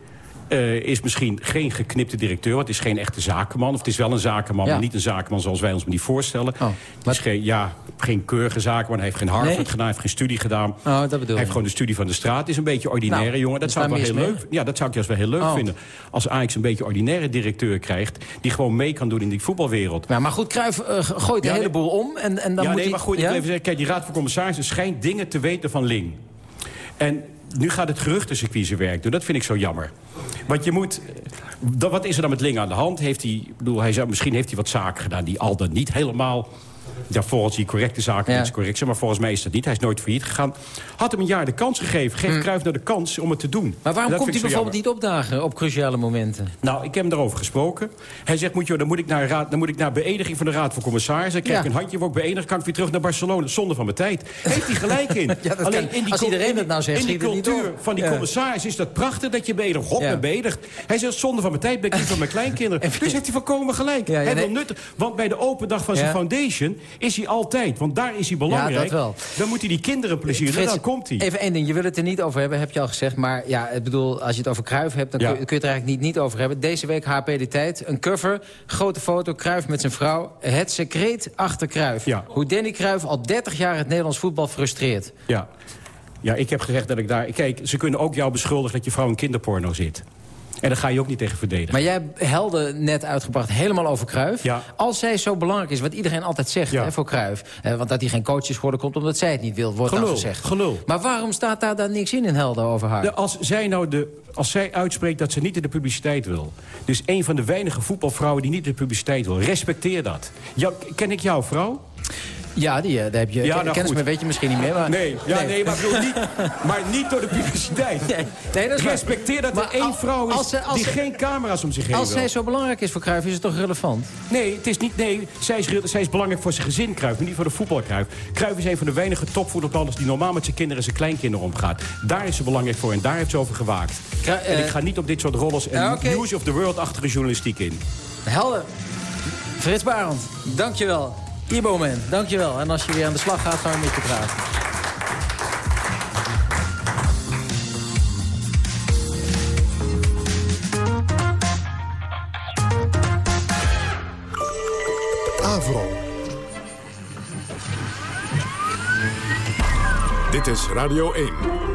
eh, is misschien geen geknipte directeur... want het is geen echte zakenman. Of het is wel een zakenman, Ja. maar niet een zakenman zoals wij ons me die voorstellen. Oh, het is geen, ja, geen keurige zakenman. Hij heeft geen Harvard Nee? gedaan, hij heeft geen studie gedaan. Oh, dat bedoel Hij heeft gewoon de studie van de straat. Is een beetje ordinaire Nou, jongen. Dat zou ik wel heel leuk Ja, dat zou ik juist wel heel leuk Oh. vinden. Als Ajax een beetje ordinaire directeur krijgt... die gewoon mee kan doen in die voetbalwereld. Ja, maar goed, Cruijff eh, gooit een Ja, heleboel om. En, en dan ja, moet nee, hij, maar goed, ik wil even zeggen... Kijk, die Raad van Commissarissen schijnt dingen te weten van Ling. En nu gaat het geruchtencircuit zijn werk doen. Dat vind ik zo jammer. Want je moet... Wat is er dan met Ling aan de hand? Heeft hij, bedoel, hij zou, misschien heeft hij wat zaken gedaan... die al dan niet helemaal... Ja, volgens die correcte zaken Ja. correct zijn. Maar volgens mij is dat niet. Hij is nooit failliet gegaan. Had hem een jaar de kans gegeven. Geef Cruijff nou de kans om het te doen. Maar waarom komt hij bijvoorbeeld niet opdagen op cruciale momenten? nou, ik heb hem daarover gesproken. Hij zegt, moet je, dan, moet ik naar raad, dan moet ik naar beëdiging van de Raad van Commissarissen. Dan krijg ik Ja. een handje, word ik beëdigd, kan ik weer terug naar Barcelona. Zonde van mijn tijd. Heeft hij gelijk in. Ja, Alleen kan- in die als iedereen nou zegt, In die cultuur van die commissaris is dat prachtig dat je beëdigt. God, Ja. ben beëdigd. Hij zegt, zonde van mijn tijd, ben ik niet van mijn kleinkinderen. dus heeft hij volkomen gelijk. Hij wil nuttig. Want bij de open dag van zijn foundation is hij altijd. Want daar is hij belangrijk. Ja, dat wel. Dan moet hij die kinderen plezieren. Frits, dan komt hij. Even één ding, je wil het er niet over hebben, heb je al gezegd. Maar ja, ik bedoel, als je het over Cruijff hebt, dan Ja. kun, je, kun je het er eigenlijk niet, niet over hebben. Deze week HP De Tijd, een cover, grote foto, Cruijff met zijn vrouw. Het secreet achter. Ja. Hoe Danny Cruijff al 30 jaar het Nederlands voetbal frustreert. Ja. ja, ik heb gezegd dat ik daar... Kijk, ze kunnen ook jou beschuldigen dat je vrouw in kinderporno zit. En daar ga je ook niet tegen verdedigen. Maar jij hebt helden net uitgebracht, helemaal over. Ja. Als zij zo belangrijk is, wat iedereen altijd zegt Ja. hè, voor eh, want dat hij geen coach is geworden, komt omdat zij het niet wil, wordt dan Gelul, gezegd. gelul. Maar waarom staat daar dan niks in in helden over haar? De- als zij nou de, als zij uitspreekt dat ze niet in de publiciteit wil. Dus een van de weinige voetbalvrouwen die niet in de publiciteit wil. Respecteer dat. Ja, ken ik jouw vrouw? Ja, die, eh, daar heb je Ja, nou kennis mee, weet je misschien niet meer. Maar... Nee, ja, nee. maar, bedoel niet, maar niet door de publiciteit. Nee, nee, dat is. Respecteer dat Maar er één vrouw is als ze- als die ze- geen camera's om zich heen Als wil. zij zo belangrijk is voor Cruijff, is het toch relevant? Nee, het is niet, nee zij, is, zij is belangrijk voor zijn gezin, Cruijff, maar niet voor de voetbal, Cruijff. Cruijff is een van de weinige topvoetballers die normaal met zijn kinderen en zijn kleinkinderen omgaat. Daar is ze belangrijk voor en daar heeft ze over gewaakt. En ik eh, ga niet op dit soort rollers en Ja, news of the world-achtige journalistiek in. Helder. Frits Barend, dankjewel. Ibo-man, dankjewel. En als je weer aan de slag gaat, gaan we met je praten. Avro. Dit is Radio 1.